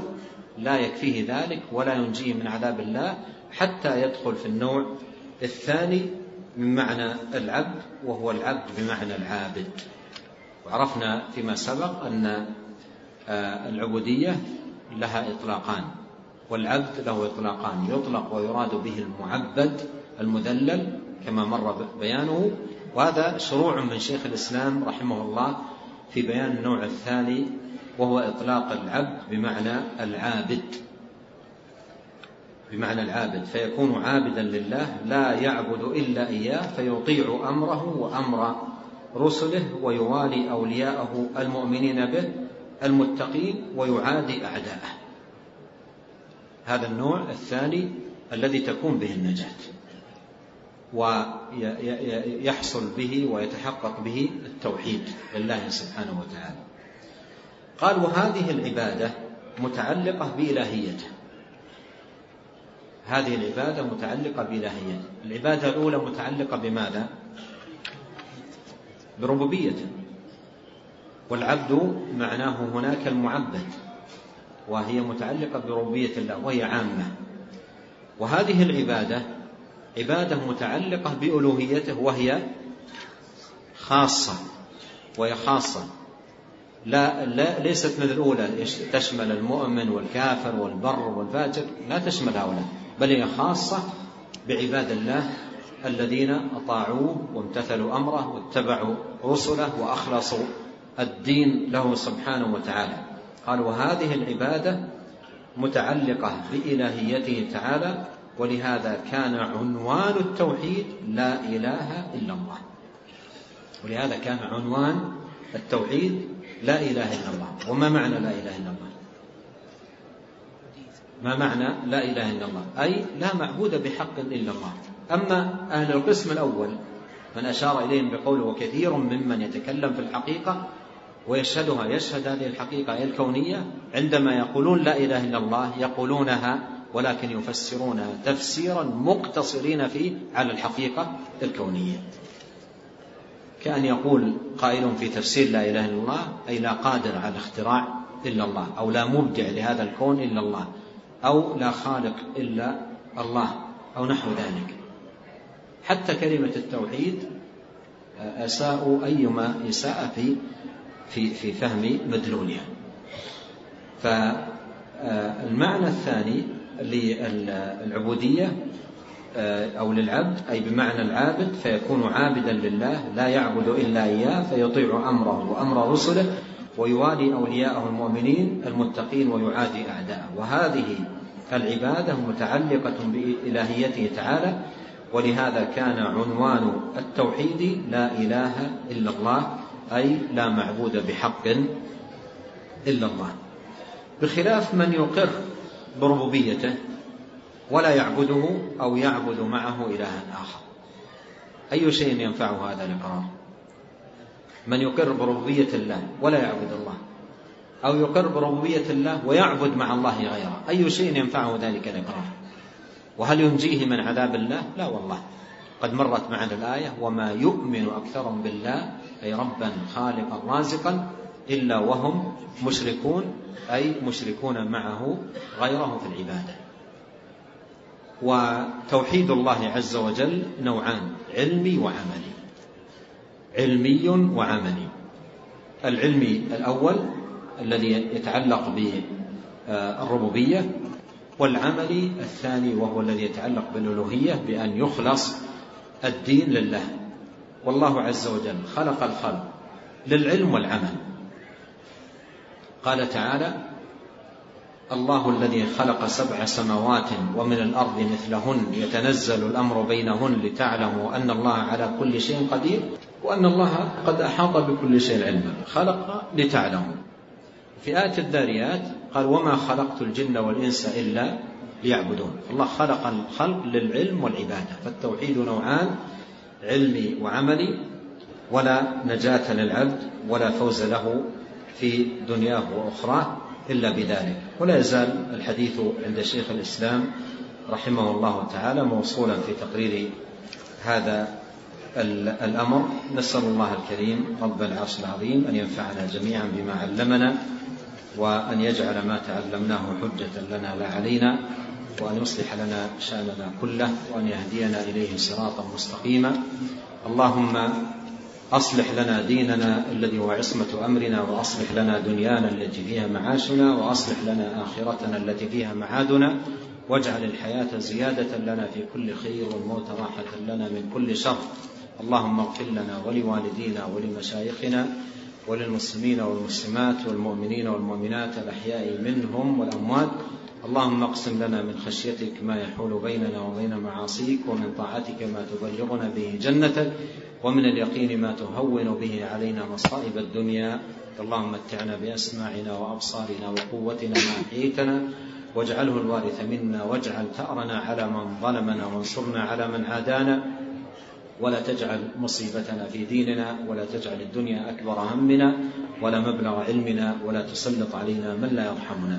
لا يكفيه ذلك ولا ينجيه من عذاب الله حتى يدخل في النوع الثاني من معنى العبد وهو العبد بمعنى العابد. وعرفنا فيما سبق أن آه، العبودية لها إطلاقان والعبد له إطلاقان يطلق ويراد به المعبد المذلل كما مر بيانه وهذا شروع من شيخ الإسلام رحمه الله في بيان النوع الثاني وهو إطلاق العبد بمعنى العابد. بمعنى العابد فيكون عابدا لله لا يعبد إلا إياه فيطيع أمره وأمر رسله ويوالي أولياءه المؤمنين به المتقين ويعادي أعداءه. هذا النوع الثاني الذي تكون به النجاة. ويحصل به ويتحقق به التوحيد لله سبحانه وتعالى. قال وهذه العبادة متعلقة بإلهيته هذه العبادة متعلقة بإلهيته العبادة الأولى متعلقة بماذا؟ بربوبيته والعبد معناه هناك المعبد وهي متعلقة بربوبية الله وهي عامة. وهذه العبادة عبادة متعلقة بألوهيته وهي خاصة وهي خاصة. لا, لا ليست مثل الأولى تشمل المؤمن والكافر والبر والفاجر؟ لا تشمل هؤلاء بل هي خاصة بعباد الله الذين أطاعوه وامتثلوا أمره واتبعوا رسله وأخلصوا الدين له سبحانه وتعالى. قال وهذه العبادة متعلقة بإلهيته تعالى ولهذا كان عنوان التوحيد لا إله إلا الله. ولهذا كان عنوان التوحيد لا إله إلا الله. وما معنى لا إله إلا الله؟ ما معنى لا إله إلا الله؟ أي لا معبود بحق إلا الله. أما أهل القسم الأول من أشار إليهم بقوله وكثير ممن يتكلم في الحقيقة ويشهدها يشهد هذه الحقيقة الكونية عندما يقولون لا إله إلا الله يقولونها ولكن يفسرونها تفسيرا مقتصرين فيه على الحقيقة الكونية. كأن يقول قائل في تفسير لا إله إلا الله أي لا قادر على الاختراع إلا الله أو لا مبدع لهذا الكون إلا الله أو لا خالق إلا الله أو نحو ذلك. حتى كلمة التوحيد أساءوا أيما إساءة في في في فهم مدلولها. فالمعنى الثاني للعبودية أو للعبد أي بمعنى العابد فيكون عابدا لله لا يعبد إلا إياه فيطيع أمره وأمر رسله ويوالي أولياءه المؤمنين المتقين ويعادي أعداءه. وهذه العبادة متعلقة بإلهيته تعالى ولهذا كان عنوان التوحيد لا إله إلا الله أي لا معبود بحق إلا الله. بخلاف من يقر بربوبيته ولا يعبده أو يعبد معه إلها آخر. أي شيء ينفعه هذا الإقرار؟ من يقر بربوبية الله ولا يعبد الله أو يقر بربوبية الله ويعبد مع الله غيره أي شيء ينفعه ذلك الإقرار؟ وهل ينجيه من عذاب الله؟ لا والله. قد مرت معنا الآية وما يؤمن أكثرهم بالله أي ربا خالقا رازقا إلا وهم مشركون أي مشركون معه غيره في العبادة. وتوحيد الله عز وجل نوعان علمي وعملي. علمي وعملي. العلمي الأول الذي يتعلق بالربوبية والعملي الثاني وهو الذي يتعلق بالألوهية بأن يخلص الدين لله. والله عز وجل خلق الخلق للعلم والعمل. قال تعالى الله الذي خلق سبع سماوات ومن الأرض مثلهن يتنزل الأمر بينهن لتعلموا أن الله على كل شيء قدير وأن الله قد أحاط بكل شيء علما. خلق لتعلموا. في آية الذاريات قال وما خلقت الجن والإنس إلا ليعبدون. الله خلق الخلق للعلم والعبادة فالتوحيد نوعان علمي وعملي ولا نجاة للعبد ولا فوز له في دنياه وأخراه إلا بذلك. ولا يزال الحديث عند شيخ الإسلام رحمه الله تعالى موصولا في تقرير هذا الأمر. نسأل الله الكريم رب العرش العظيم أن ينفعنا جميعا بما علمنا وأن يجعل ما تعلمناه حجة لنا لا علينا وأن يصلح لنا شأننا كله وأن يهدينا إليه صراطا مستقيما. اللهم أصلح لنا ديننا الذي هو عصمة أمرنا وأصلح لنا دنيانا التي فيها معاشنا وأصلح لنا آخرتنا التي فيها معادنا. واجعل الحياة زيادة لنا في كل خير والموت راحة لنا من كل شر. اللهم اغفر لنا ولوالدينا ولمشايخنا وللمسلمين والمسلمات والمؤمنين والمؤمنات الأحياء منهم والأموات. اللهم اقسم لنا من خشيتك ما يحول بيننا وبين معاصيك ومن طاعتك ما تبلغنا به جنتك. ومن اليقين ما تهون به علينا مصائب الدنيا. اللهم متعنا بأسماعنا وأبصارنا وقوتنا ما أحييتنا. واجعله الوارث منا. واجعل ثأرنا على من ظلمنا. وانصرنا على من عادانا. ولا تجعل مصيبتنا في ديننا. ولا تجعل الدنيا أكبر همنا. ولا مبلغ علمنا. ولا تسلط علينا من لا يرحمنا.